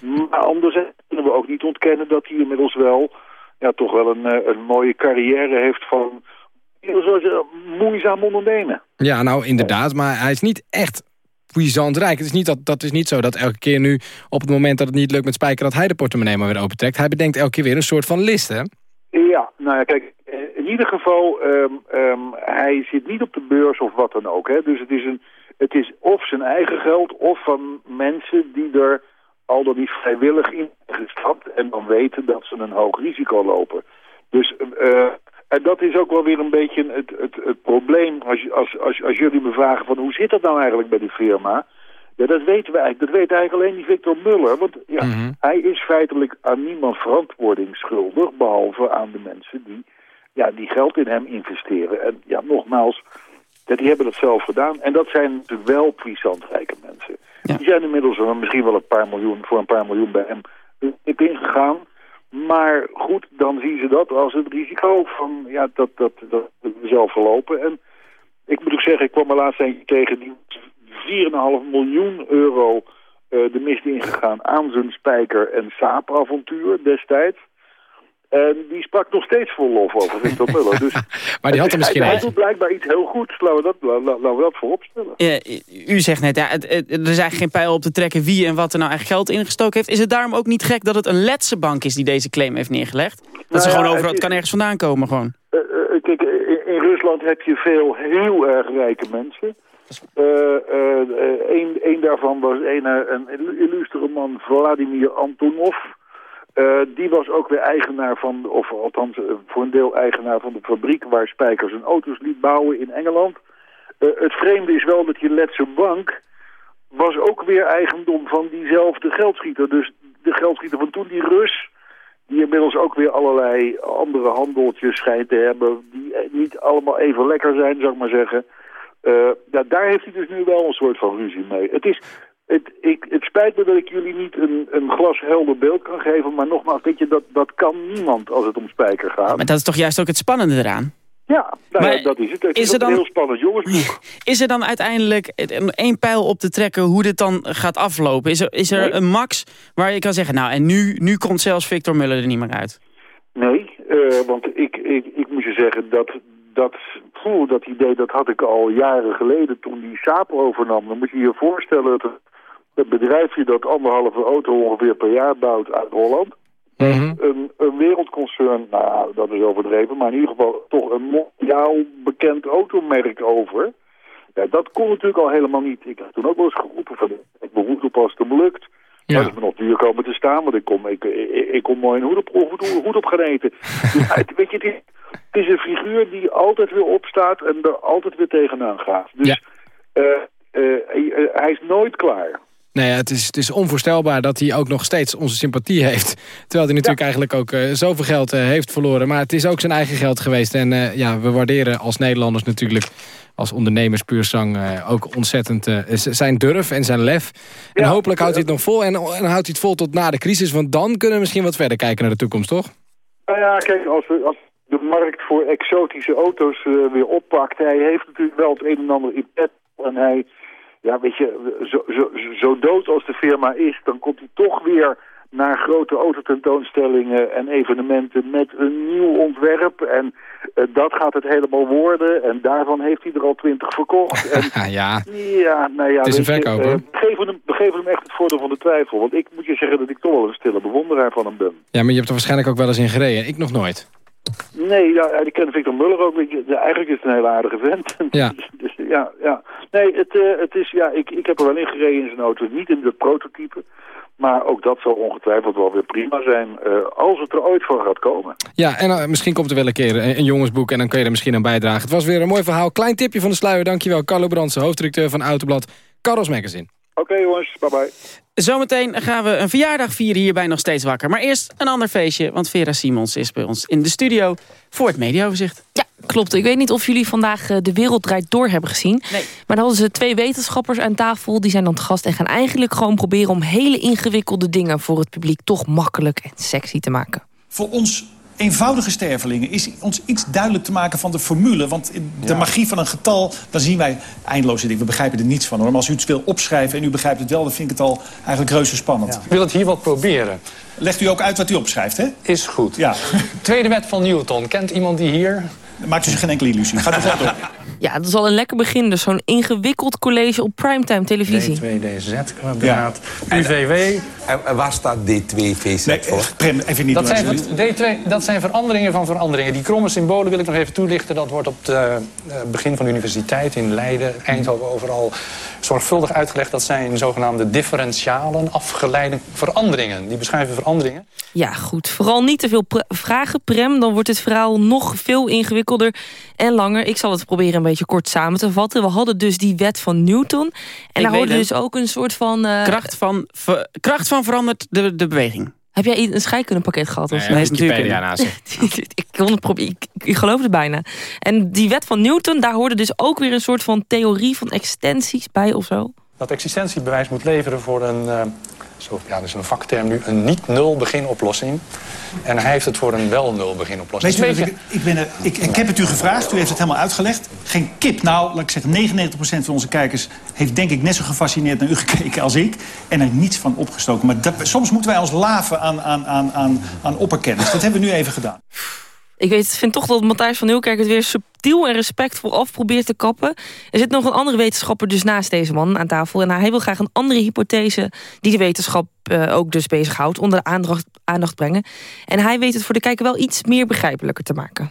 Maar anderzijds kunnen we ook niet ontkennen dat hij inmiddels wel ja, toch wel een, eh, een mooie carrière heeft van zoals, moeizaam ondernemen. Ja, nou inderdaad, maar hij is niet echt puissant rijk. Het is niet, dat, dat is niet zo dat elke keer nu, op het moment dat het niet lukt met Spijker... dat hij de portemonnee maar weer opentrekt. Hij bedenkt elke keer weer een soort van list, hè? Ja, nou ja, kijk, eh, in ieder geval, ehm, hij zit niet op de beurs of wat dan ook. Hè? Dus het is, een, het is of zijn eigen geld of van mensen die er al dan niet vrijwillig in gestapt... en dan weten dat ze een hoog risico lopen. Dus, eh, en dat is ook wel weer een beetje het, het, het probleem als, als, als, als jullie me vragen van hoe zit dat nou eigenlijk bij die firma... Ja, dat weten we eigenlijk. Dat weet eigenlijk alleen die Victor Muller. Want ja, hij is feitelijk aan niemand verantwoording schuldig... behalve aan de mensen die, ja, die geld in hem investeren. En ja, nogmaals, ja, die hebben dat zelf gedaan. En dat zijn natuurlijk wel puissant rijke mensen. Die zijn inmiddels misschien wel een paar miljoen... voor een paar miljoen bij hem diep ingegaan. Maar goed, dan zien ze dat als het risico van... ja, dat, dat, dat we zelf verlopen. En ik moet ook zeggen, ik kwam er laatst eentje tegen... die 4,5 miljoen euro eh, de mist ingegaan aan zijn spijker- en saapavontuur destijds. En die sprak nog steeds vol lof over Victor Muller. Dus Maar die had er misschien hij, doet blijkbaar iets heel goeds. Laten we dat, la- la- laten we dat voorop stellen. Ja, u zegt net, ja, het, het- er is eigenlijk geen pijl op te trekken wie en wat er nou echt geld ingestoken heeft. Is het daarom ook niet gek dat het een letse bank is die deze claim heeft neergelegd? Dat Nou ze ja, gewoon overal, het kan ergens vandaan komen gewoon. Eh, eh, kijk, in, in Rusland heb je veel heel erg rijke mensen. Eh, eh, een, een daarvan was een, een illustere man, Vladimir Antonov. Die was ook weer eigenaar van, of althans voor een deel eigenaar van de fabriek waar Spijkers en auto's liet bouwen in Engeland. Het vreemde is wel dat je Letse Bank was ook weer eigendom van diezelfde geldschieter. Dus de geldschieter van toen, die Rus, die inmiddels ook weer allerlei andere handeltjes schijnt te hebben... die niet allemaal even lekker zijn, zou ik maar zeggen. Uh, ja, daar heeft hij dus nu wel een soort van ruzie mee. Het, is, het, ik, het spijt me dat ik jullie niet een, een glashelder beeld kan geven... maar nogmaals, weet je, dat, dat kan niemand als het om Spijker gaat. Maar dat is toch juist ook het spannende eraan? Ja, nou ja, dat is het. Het is, is er dan, een heel spannend jongensboek. Is er dan uiteindelijk één pijl op te trekken hoe dit dan gaat aflopen? Is er, is er een max waar je kan zeggen... nou, en nu, nu komt zelfs Victor Muller er niet meer uit? Nee, uh, want ik, ik, ik moet je zeggen dat... dat Poeh, dat idee dat had ik al jaren geleden toen die Saab overnam. Dan moet je je voorstellen dat het bedrijfje dat anderhalve auto ongeveer per jaar bouwt uit Holland Mhm. een, een wereldconcern, nou dat is overdreven, maar in ieder geval toch een mondiaal bekend automerk over. Ja, dat kon natuurlijk al helemaal niet. Ik heb toen ook wel eens geroepen van, ik goed op als het hem lukt. Ja. Dat is me nog duur komen te staan, want ik kom, ik, ik, ik kom mooi een hoed op, hoed, hoed op gaan eten. dus, weet je, het het is, een figuur die altijd weer opstaat en er altijd weer tegenaan gaat. Dus ja. uh, uh, hij is nooit klaar. Nee, het is, het is onvoorstelbaar dat hij ook nog steeds onze sympathie heeft. Terwijl hij natuurlijk eigenlijk ook uh, zoveel geld uh, heeft verloren. Maar het is ook zijn eigen geld geweest. En uh, ja, we waarderen als Nederlanders natuurlijk als ondernemers puurzang ook ontzettend zijn durf en zijn lef. En hopelijk houdt hij het nog vol. En, en houdt hij het vol tot na de crisis. Want dan kunnen we misschien wat verder kijken naar de toekomst, toch? Nou ja, kijk, als, we, als de markt voor exotische auto's weer oppakt. Hij heeft natuurlijk wel het een en ander in pet. En hij ja, weet je, zo, zo, zo dood als de firma is, dan komt hij toch weer naar grote autotentoonstellingen en evenementen met een nieuw ontwerp. En uh, dat gaat het helemaal worden. En daarvan heeft hij er al twintig verkocht. En, ja. ja, nou ja, het is een verkoper. Uh, we, geven hem, we geven hem echt het voordeel van de twijfel. Want ik moet je zeggen dat ik toch wel een stille bewonderaar van hem ben. Ja, maar je hebt er waarschijnlijk ook wel eens in gereden. Ik nog nooit. Nee, ja, ik ken Victor Muller ook. Ja, eigenlijk is het een hele aardige vent. Ja. dus, ja, ja. Nee, het, uh, het is, ja, ik, ik heb er wel in gereden in zijn auto. Niet in het prototype. Maar ook dat zal ongetwijfeld wel weer prima zijn. Uh, als het er ooit voor gaat komen. Ja, en uh, misschien komt er wel een keer een, een, jongensboek. En dan kun je er misschien aan bijdragen. Het was weer een mooi verhaal. Klein tipje van de sluier. Dankjewel. Carlo Brandsen, hoofddirecteur van Autoblad. Carlos Magazine. Oké okay, jongens, bye bye. Zometeen gaan we een verjaardag vieren hierbij nog steeds wakker. Maar eerst een ander feestje, want Vera Simons is bij ons in de studio voor het mediaoverzicht. Ja, klopt. Ik weet niet of jullie vandaag De Wereld Draait Door hebben gezien. Nee. Maar dan hadden ze twee wetenschappers aan tafel. Die zijn dan te gast en gaan eigenlijk gewoon proberen... om hele ingewikkelde dingen voor het publiek toch makkelijk en sexy te maken. Voor ons eenvoudige stervelingen is ons iets duidelijk te maken van de formule. Want de ja. magie van een getal, dan zien wij eindeloze dingen. We begrijpen er niets van. Hoor. Maar als u het wil opschrijven en u begrijpt het wel... dan vind ik het al eigenlijk reuze spannend. Ja. Ik wil het hier wat proberen. Legt u ook uit wat u opschrijft, hè? Is goed. Ja. Tweede wet van Newton. Kent iemand die hier... Maakt u zich geen enkele illusie. Gaat u door. Ja, dat is al een lekker begin. Dus zo'n ingewikkeld college op primetime televisie. D2DZ kwadraat, ja. UVW. En waar staat D2VZ nee, voor? Prem, even niet dat zijn, D2, dat zijn veranderingen van veranderingen. Die kromme symbolen wil ik nog even toelichten. Dat wordt op het begin van de universiteit in Leiden, Eindhoven, overal zorgvuldig uitgelegd. Dat zijn zogenaamde differentialen, afgeleide veranderingen. Die beschrijven veranderingen. Ja, goed. Vooral niet te veel vragen, Prem. Dan wordt het verhaal nog veel ingewikkelder en langer. Ik zal het proberen een beetje kort samen te vatten. We hadden dus die wet van Newton. En daar hoorde dus ook een soort van... Uh... Kracht van, ver, kracht van verandert de, de beweging. Heb jij een scheikundepakket gehad? Of nee, nee natuurlijk. ik, kon het proberen, ik, ik geloof het bijna. En die wet van Newton, daar hoorde dus ook weer een soort van theorie van extensies bij of zo? Dat existentiebewijs moet leveren voor een, uh, zo, ja, dat is een vakterm nu, een niet-nul beginoplossing. En hij heeft het voor een wel-nul beginoplossing. Weet u, ik, ik, ben er, ik, ik heb het u gevraagd, u heeft het helemaal uitgelegd. Geen kip, nou, laat ik zeggen, 99% van onze kijkers... heeft denk ik net zo gefascineerd naar u gekeken als ik. En er niets van opgestoken. Maar dat, soms moeten wij ons laven aan, aan, aan, aan, aan opperkennis. Dat hebben we nu even gedaan. Ik weet, vind toch dat Matthijs van Nieuwkerk het weer subtiel en respectvol af probeert te kappen. Er zit nog een andere wetenschapper dus naast deze man aan tafel. En hij wil graag een andere hypothese die de wetenschap uh, ook dus bezighoudt... onder de aandacht, aandacht brengen. En hij weet het voor de kijker wel iets meer begrijpelijker te maken.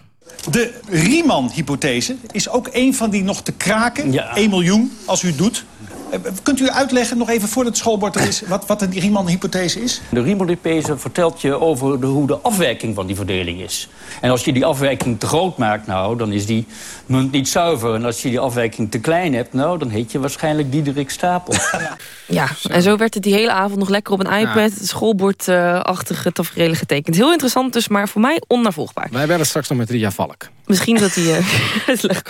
De Riemann-hypothese is ook een van die nog te kraken. Ja. 1 miljoen, als u het doet. Eh, Kunt u uitleggen, nog even voordat het schoolbord er is... wat, wat de Riemann-hypothese is? De Riemann-hypothese vertelt je over de, hoe de afwijking van die verdeling is. En als je die afwijking te groot maakt, nou, dan is die munt niet zuiver. En als je die afwijking te klein hebt, nou, dan heet je waarschijnlijk Diederik Stapel. Ja, en zo werd het die hele avond nog lekker op een iPad... schoolbordachtige tafereelen getekend. Heel interessant dus, maar voor mij onnavolgbaar. Wij bellen straks nog met Ria Valk. Misschien dat hij eh, het.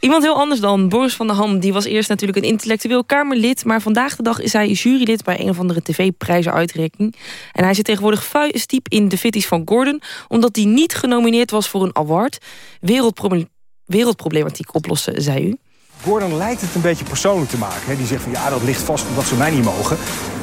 Iemand heel anders dan Boris van der Ham. Die was eerst natuurlijk een intellectueel Kamerlid... maar vandaag de dag is hij jurylid bij een of andere tv-prijzenuitreiking. En hij zit tegenwoordig vuistdiep in de fitties van Gordon... omdat hij niet genomineerd was voor een award. Wereldproble- wereldproblematiek oplossen, zei u. Gordon lijkt het een beetje persoonlijk te maken. Hè? Die zegt van ja, dat ligt vast omdat ze mij niet mogen.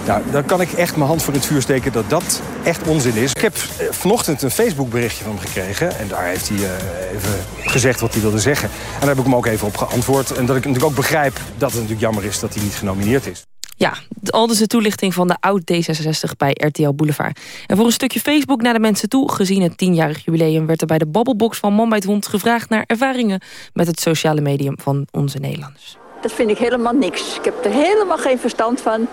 Nou, dan kan ik echt mijn hand voor het vuur steken dat dat echt onzin is. Ik heb eh, vanochtend een Facebook berichtje van hem gekregen. En daar heeft hij eh, even gezegd wat hij wilde zeggen. En daar heb ik hem ook even op geantwoord. En dat ik natuurlijk ook begrijp dat het natuurlijk jammer is dat hij niet genomineerd is. Ja, al dus de toelichting van de oud D66 bij RTL Boulevard. En voor een stukje Facebook naar de mensen toe... gezien het tienjarig jubileum werd er bij de babbelbox van Man bij het Hond... gevraagd naar ervaringen met het sociale medium van onze Nederlanders. Dat vind ik helemaal niks. Ik heb er helemaal geen verstand van.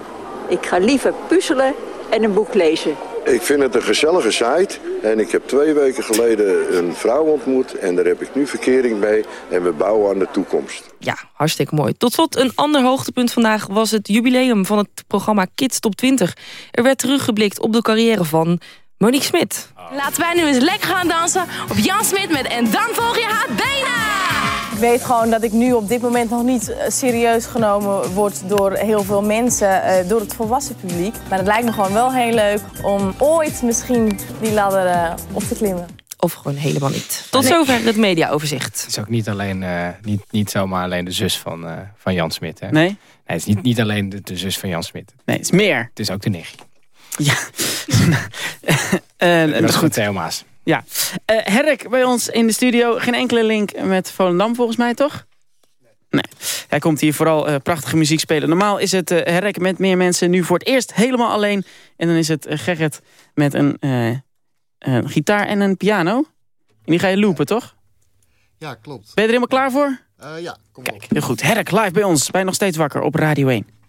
Ik ga liever puzzelen en een boek lezen. Ik vind het een gezellige site en ik heb twee weken geleden een vrouw ontmoet en daar heb ik nu verkering mee en we bouwen aan de toekomst. Ja, hartstikke mooi. Tot slot een ander hoogtepunt vandaag was het jubileum van het programma Kids Top 20. Er werd teruggeblikt op de carrière van Monique Smit. Laten wij nu eens lekker gaan dansen op Jan Smit met En dan volg je haar benen! Ik weet gewoon dat ik nu op dit moment nog niet eh, serieus genomen word door heel veel mensen, eh, door het volwassen publiek. Maar het lijkt me gewoon wel heel leuk om ooit misschien die ladder eh, op te klimmen. Of gewoon helemaal niet. Tot Nee. zover het mediaoverzicht. Het is ook niet, alleen, eh, niet, niet zomaar alleen de zus van, eh, van Jan Smit. Hè? Nee? Nee, het is niet, niet alleen de, de zus van Jan Smit. Nee, het is meer. Het is ook de nichtje. En, dat is goed, Theo Maas. Ja. Eh, Herk bij ons in de studio. Geen enkele link met Volendam volgens mij, toch? Nee. Hij komt hier vooral eh, prachtige muziek spelen. Normaal is het eh, Herk met meer mensen nu voor het eerst helemaal alleen. En dan is het Gerrit met een, een gitaar en een piano. En die ga je loopen, toch? Ja, klopt. Ben je er helemaal klaar voor? Ja, kom Kijk, heel goed. Herk live bij ons. Bij Nog Steeds Wakker op Radio 1.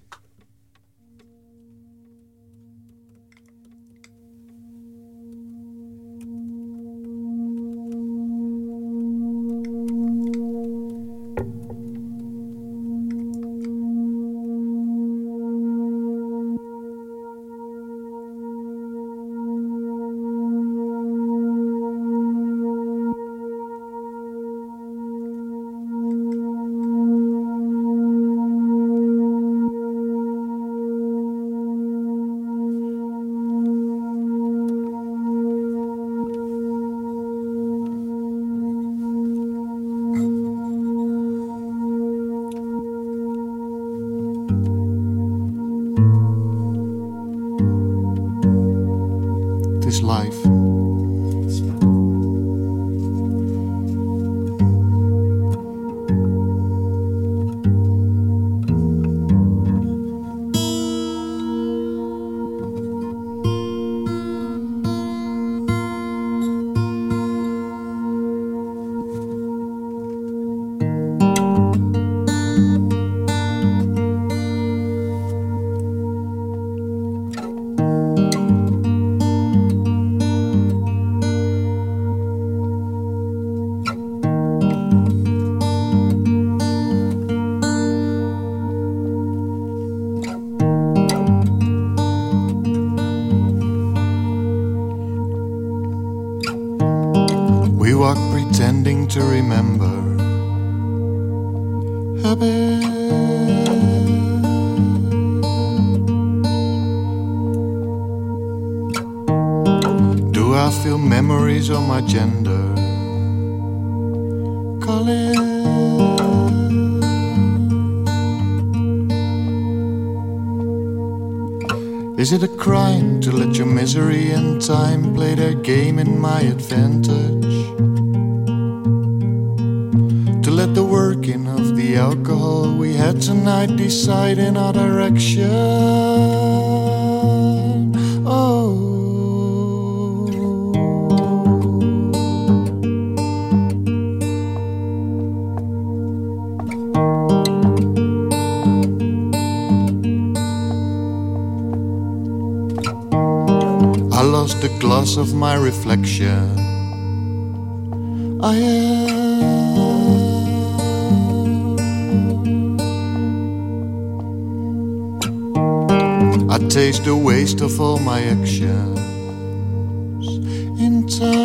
Time played a game in my advantage? My reflection. I am. I taste the waste of all my actions in time.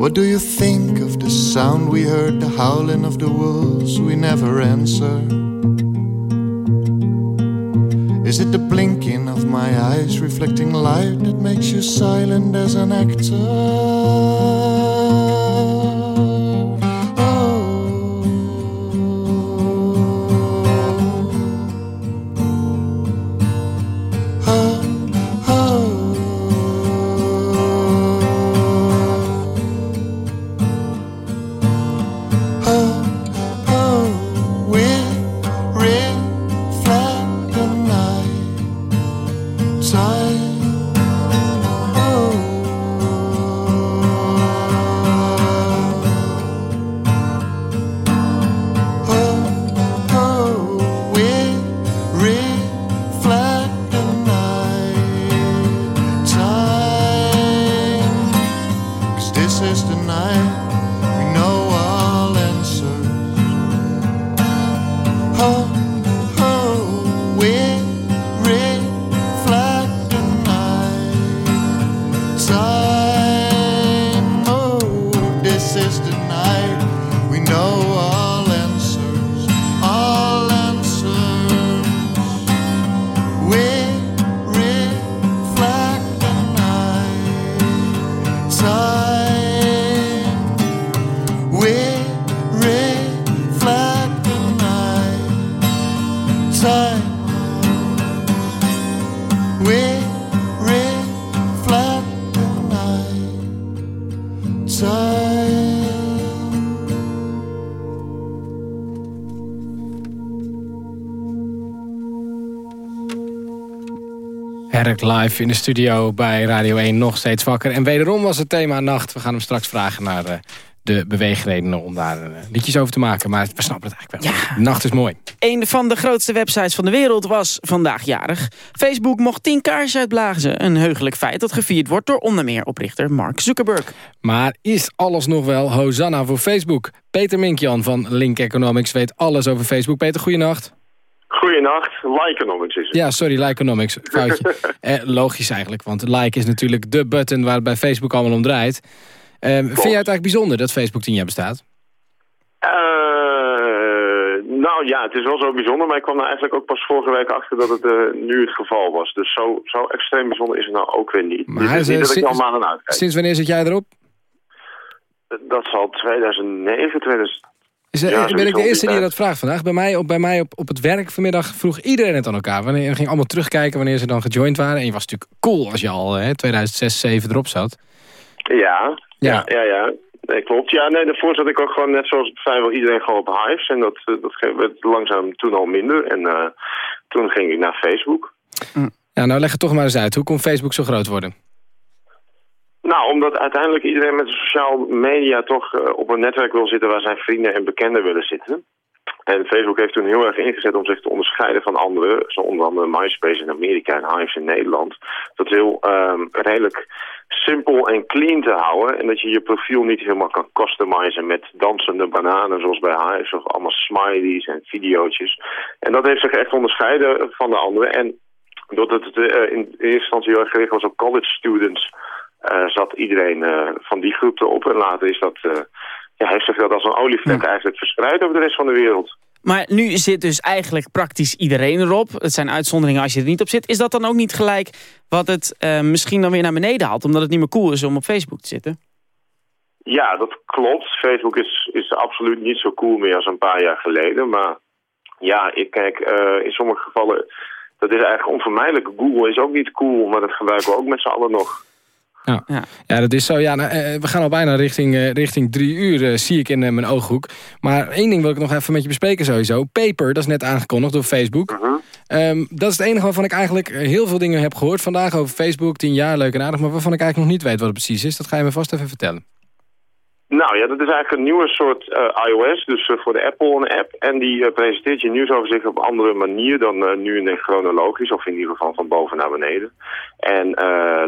What do you think of the sound we heard, the howling of the wolves we never answer? Is it the blinking of my eyes reflecting light that makes you silent as an actor? Live in de studio bij Radio 1 nog steeds wakker. En wederom was het thema nacht. We gaan hem straks vragen naar uh, de beweegredenen om daar uh, liedjes over te maken. Maar we snappen het eigenlijk wel. Ja. Nacht is mooi. Een van de grootste websites van de wereld was vandaag jarig. Facebook mocht 10 kaars uitblazen. Een heugelijk feit dat gevierd wordt door onder meer oprichter Mark Zuckerberg. Maar is alles nog wel Hosanna voor Facebook? Peter Minkjan van Link Economics weet alles over Facebook. Peter, goeienacht. Goeienacht, Likeonomics is het. Ja, sorry, Likeonomics, foutje. eh, logisch eigenlijk, want like is natuurlijk de button waar het bij Facebook allemaal om draait. Eh, vind jij het eigenlijk bijzonder dat Facebook tien jaar bestaat? Uh, nou ja, het is wel zo bijzonder, maar ik kwam er eigenlijk ook pas vorige week achter dat het uh, nu het geval was. Dus zo, zo extreem bijzonder is het nou ook weer niet. Maar het is niet dat ik al maanden uitkijk. Sinds wanneer zit jij erop? Dat zal 2009, 2010. Ja, ben ik de eerste die dat vraagt vandaag. Bij mij, op, bij mij op, op het werk vanmiddag vroeg iedereen het aan elkaar. Wanneer, ging allemaal terugkijken wanneer ze dan gejoind waren. En je was natuurlijk cool als je al hè, 2006, 2007 erop zat. Ja, ja, ja. ja, Nee, klopt. Ja, nee, daarvoor zat ik ook gewoon net zoals vrijwel iedereen gewoon op Hives. En dat, dat werd langzaam toen al minder. En uh, toen ging ik naar Facebook. Ja, nou leg het toch maar eens uit. Hoe kon Facebook zo groot worden? Nou, omdat uiteindelijk iedereen met sociaal media toch uh, op een netwerk wil zitten waar zijn vrienden en bekenden willen zitten. En Facebook heeft toen heel erg ingezet om zich te onderscheiden van anderen, zoals onder andere MySpace in Amerika en Hives in Nederland. Dat heel um, redelijk simpel en clean te houden en dat je je profiel niet helemaal kan customizen met dansende bananen zoals bij Hives of allemaal smileys en videootjes. En dat heeft zich echt onderscheiden van de anderen en doordat het uh, in eerste instantie heel erg gericht was op college students zat iedereen uh, van die groep erop. En later is dat, uh, ja, heeft zich dat als een olievlek ja. eigenlijk verspreid over de rest van de wereld. Maar nu zit dus eigenlijk praktisch iedereen erop. Het zijn uitzonderingen als je er niet op zit. Is dat dan ook niet gelijk wat het misschien dan weer naar beneden haalt? Omdat het niet meer cool is om op Facebook te zitten? Ja, dat klopt. Facebook is, is absoluut niet zo cool meer als een paar jaar geleden. Maar ja, ik kijk, in sommige gevallen... Dat is eigenlijk onvermijdelijk. Google is ook niet cool, maar dat gebruiken we ook met z'n allen nog. Ja. Ja. ja, dat is zo. Ja, nou, uh, we gaan al bijna richting, uh, richting drie uur, uh, zie ik in mijn ooghoek. Maar één ding wil ik nog even met je bespreken sowieso. Paper, dat is net aangekondigd door Facebook. -huh. um, dat is het enige waarvan ik eigenlijk heel veel dingen heb gehoord vandaag over Facebook. Tien jaar, leuk en aardig. Maar waarvan ik eigenlijk nog niet weet wat het precies is. Dat ga je me vast even vertellen. Nou ja, dat is eigenlijk een nieuwe soort eh, iOS, dus eh, voor de Apple een app. En die eh, presenteert je nieuwsoverzicht op een andere manier dan nu in de chronologisch, of in ieder geval van boven naar beneden. En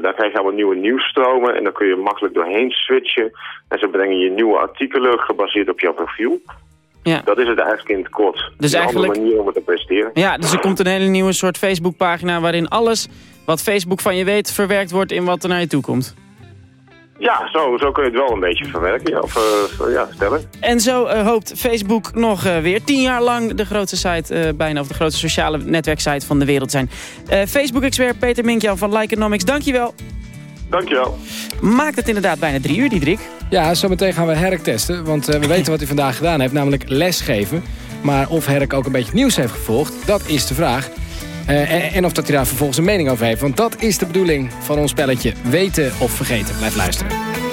daar krijg je allemaal nieuwe nieuwsstromen en dan kun je makkelijk doorheen switchen. En ze brengen je nieuwe artikelen gebaseerd op jouw profiel. Ja. Dat is het eigenlijk in het kort. Dus een eigenlijk- andere manier om het te presenteren. Ja, dus er komt een hele nieuwe soort Facebookpagina... waarin alles wat Facebook van je weet verwerkt wordt in wat er naar je toe komt. Ja, zo, zo kun je het wel een beetje verwerken, ja, of eh, ja, stellen. En zo eh, hoopt Facebook nog eh, weer tien jaar lang de grootste site, eh, bijna, of de grootste sociale netwerksite van de wereld zijn. Eh, Facebook-expert Peter Minkjan van Likeonomics, dankjewel. Dankjewel. Maakt het inderdaad bijna drie uur, Diederik. Ja, zometeen gaan we Herk testen. Want eh, we weten wat hij vandaag gedaan heeft, namelijk lesgeven. Maar of Herk ook een beetje nieuws heeft gevolgd, dat is de vraag. Eh, en, en of dat hij daar vervolgens een mening over heeft. Want dat is de bedoeling van ons spelletje Weten of Vergeten. Blijf luisteren.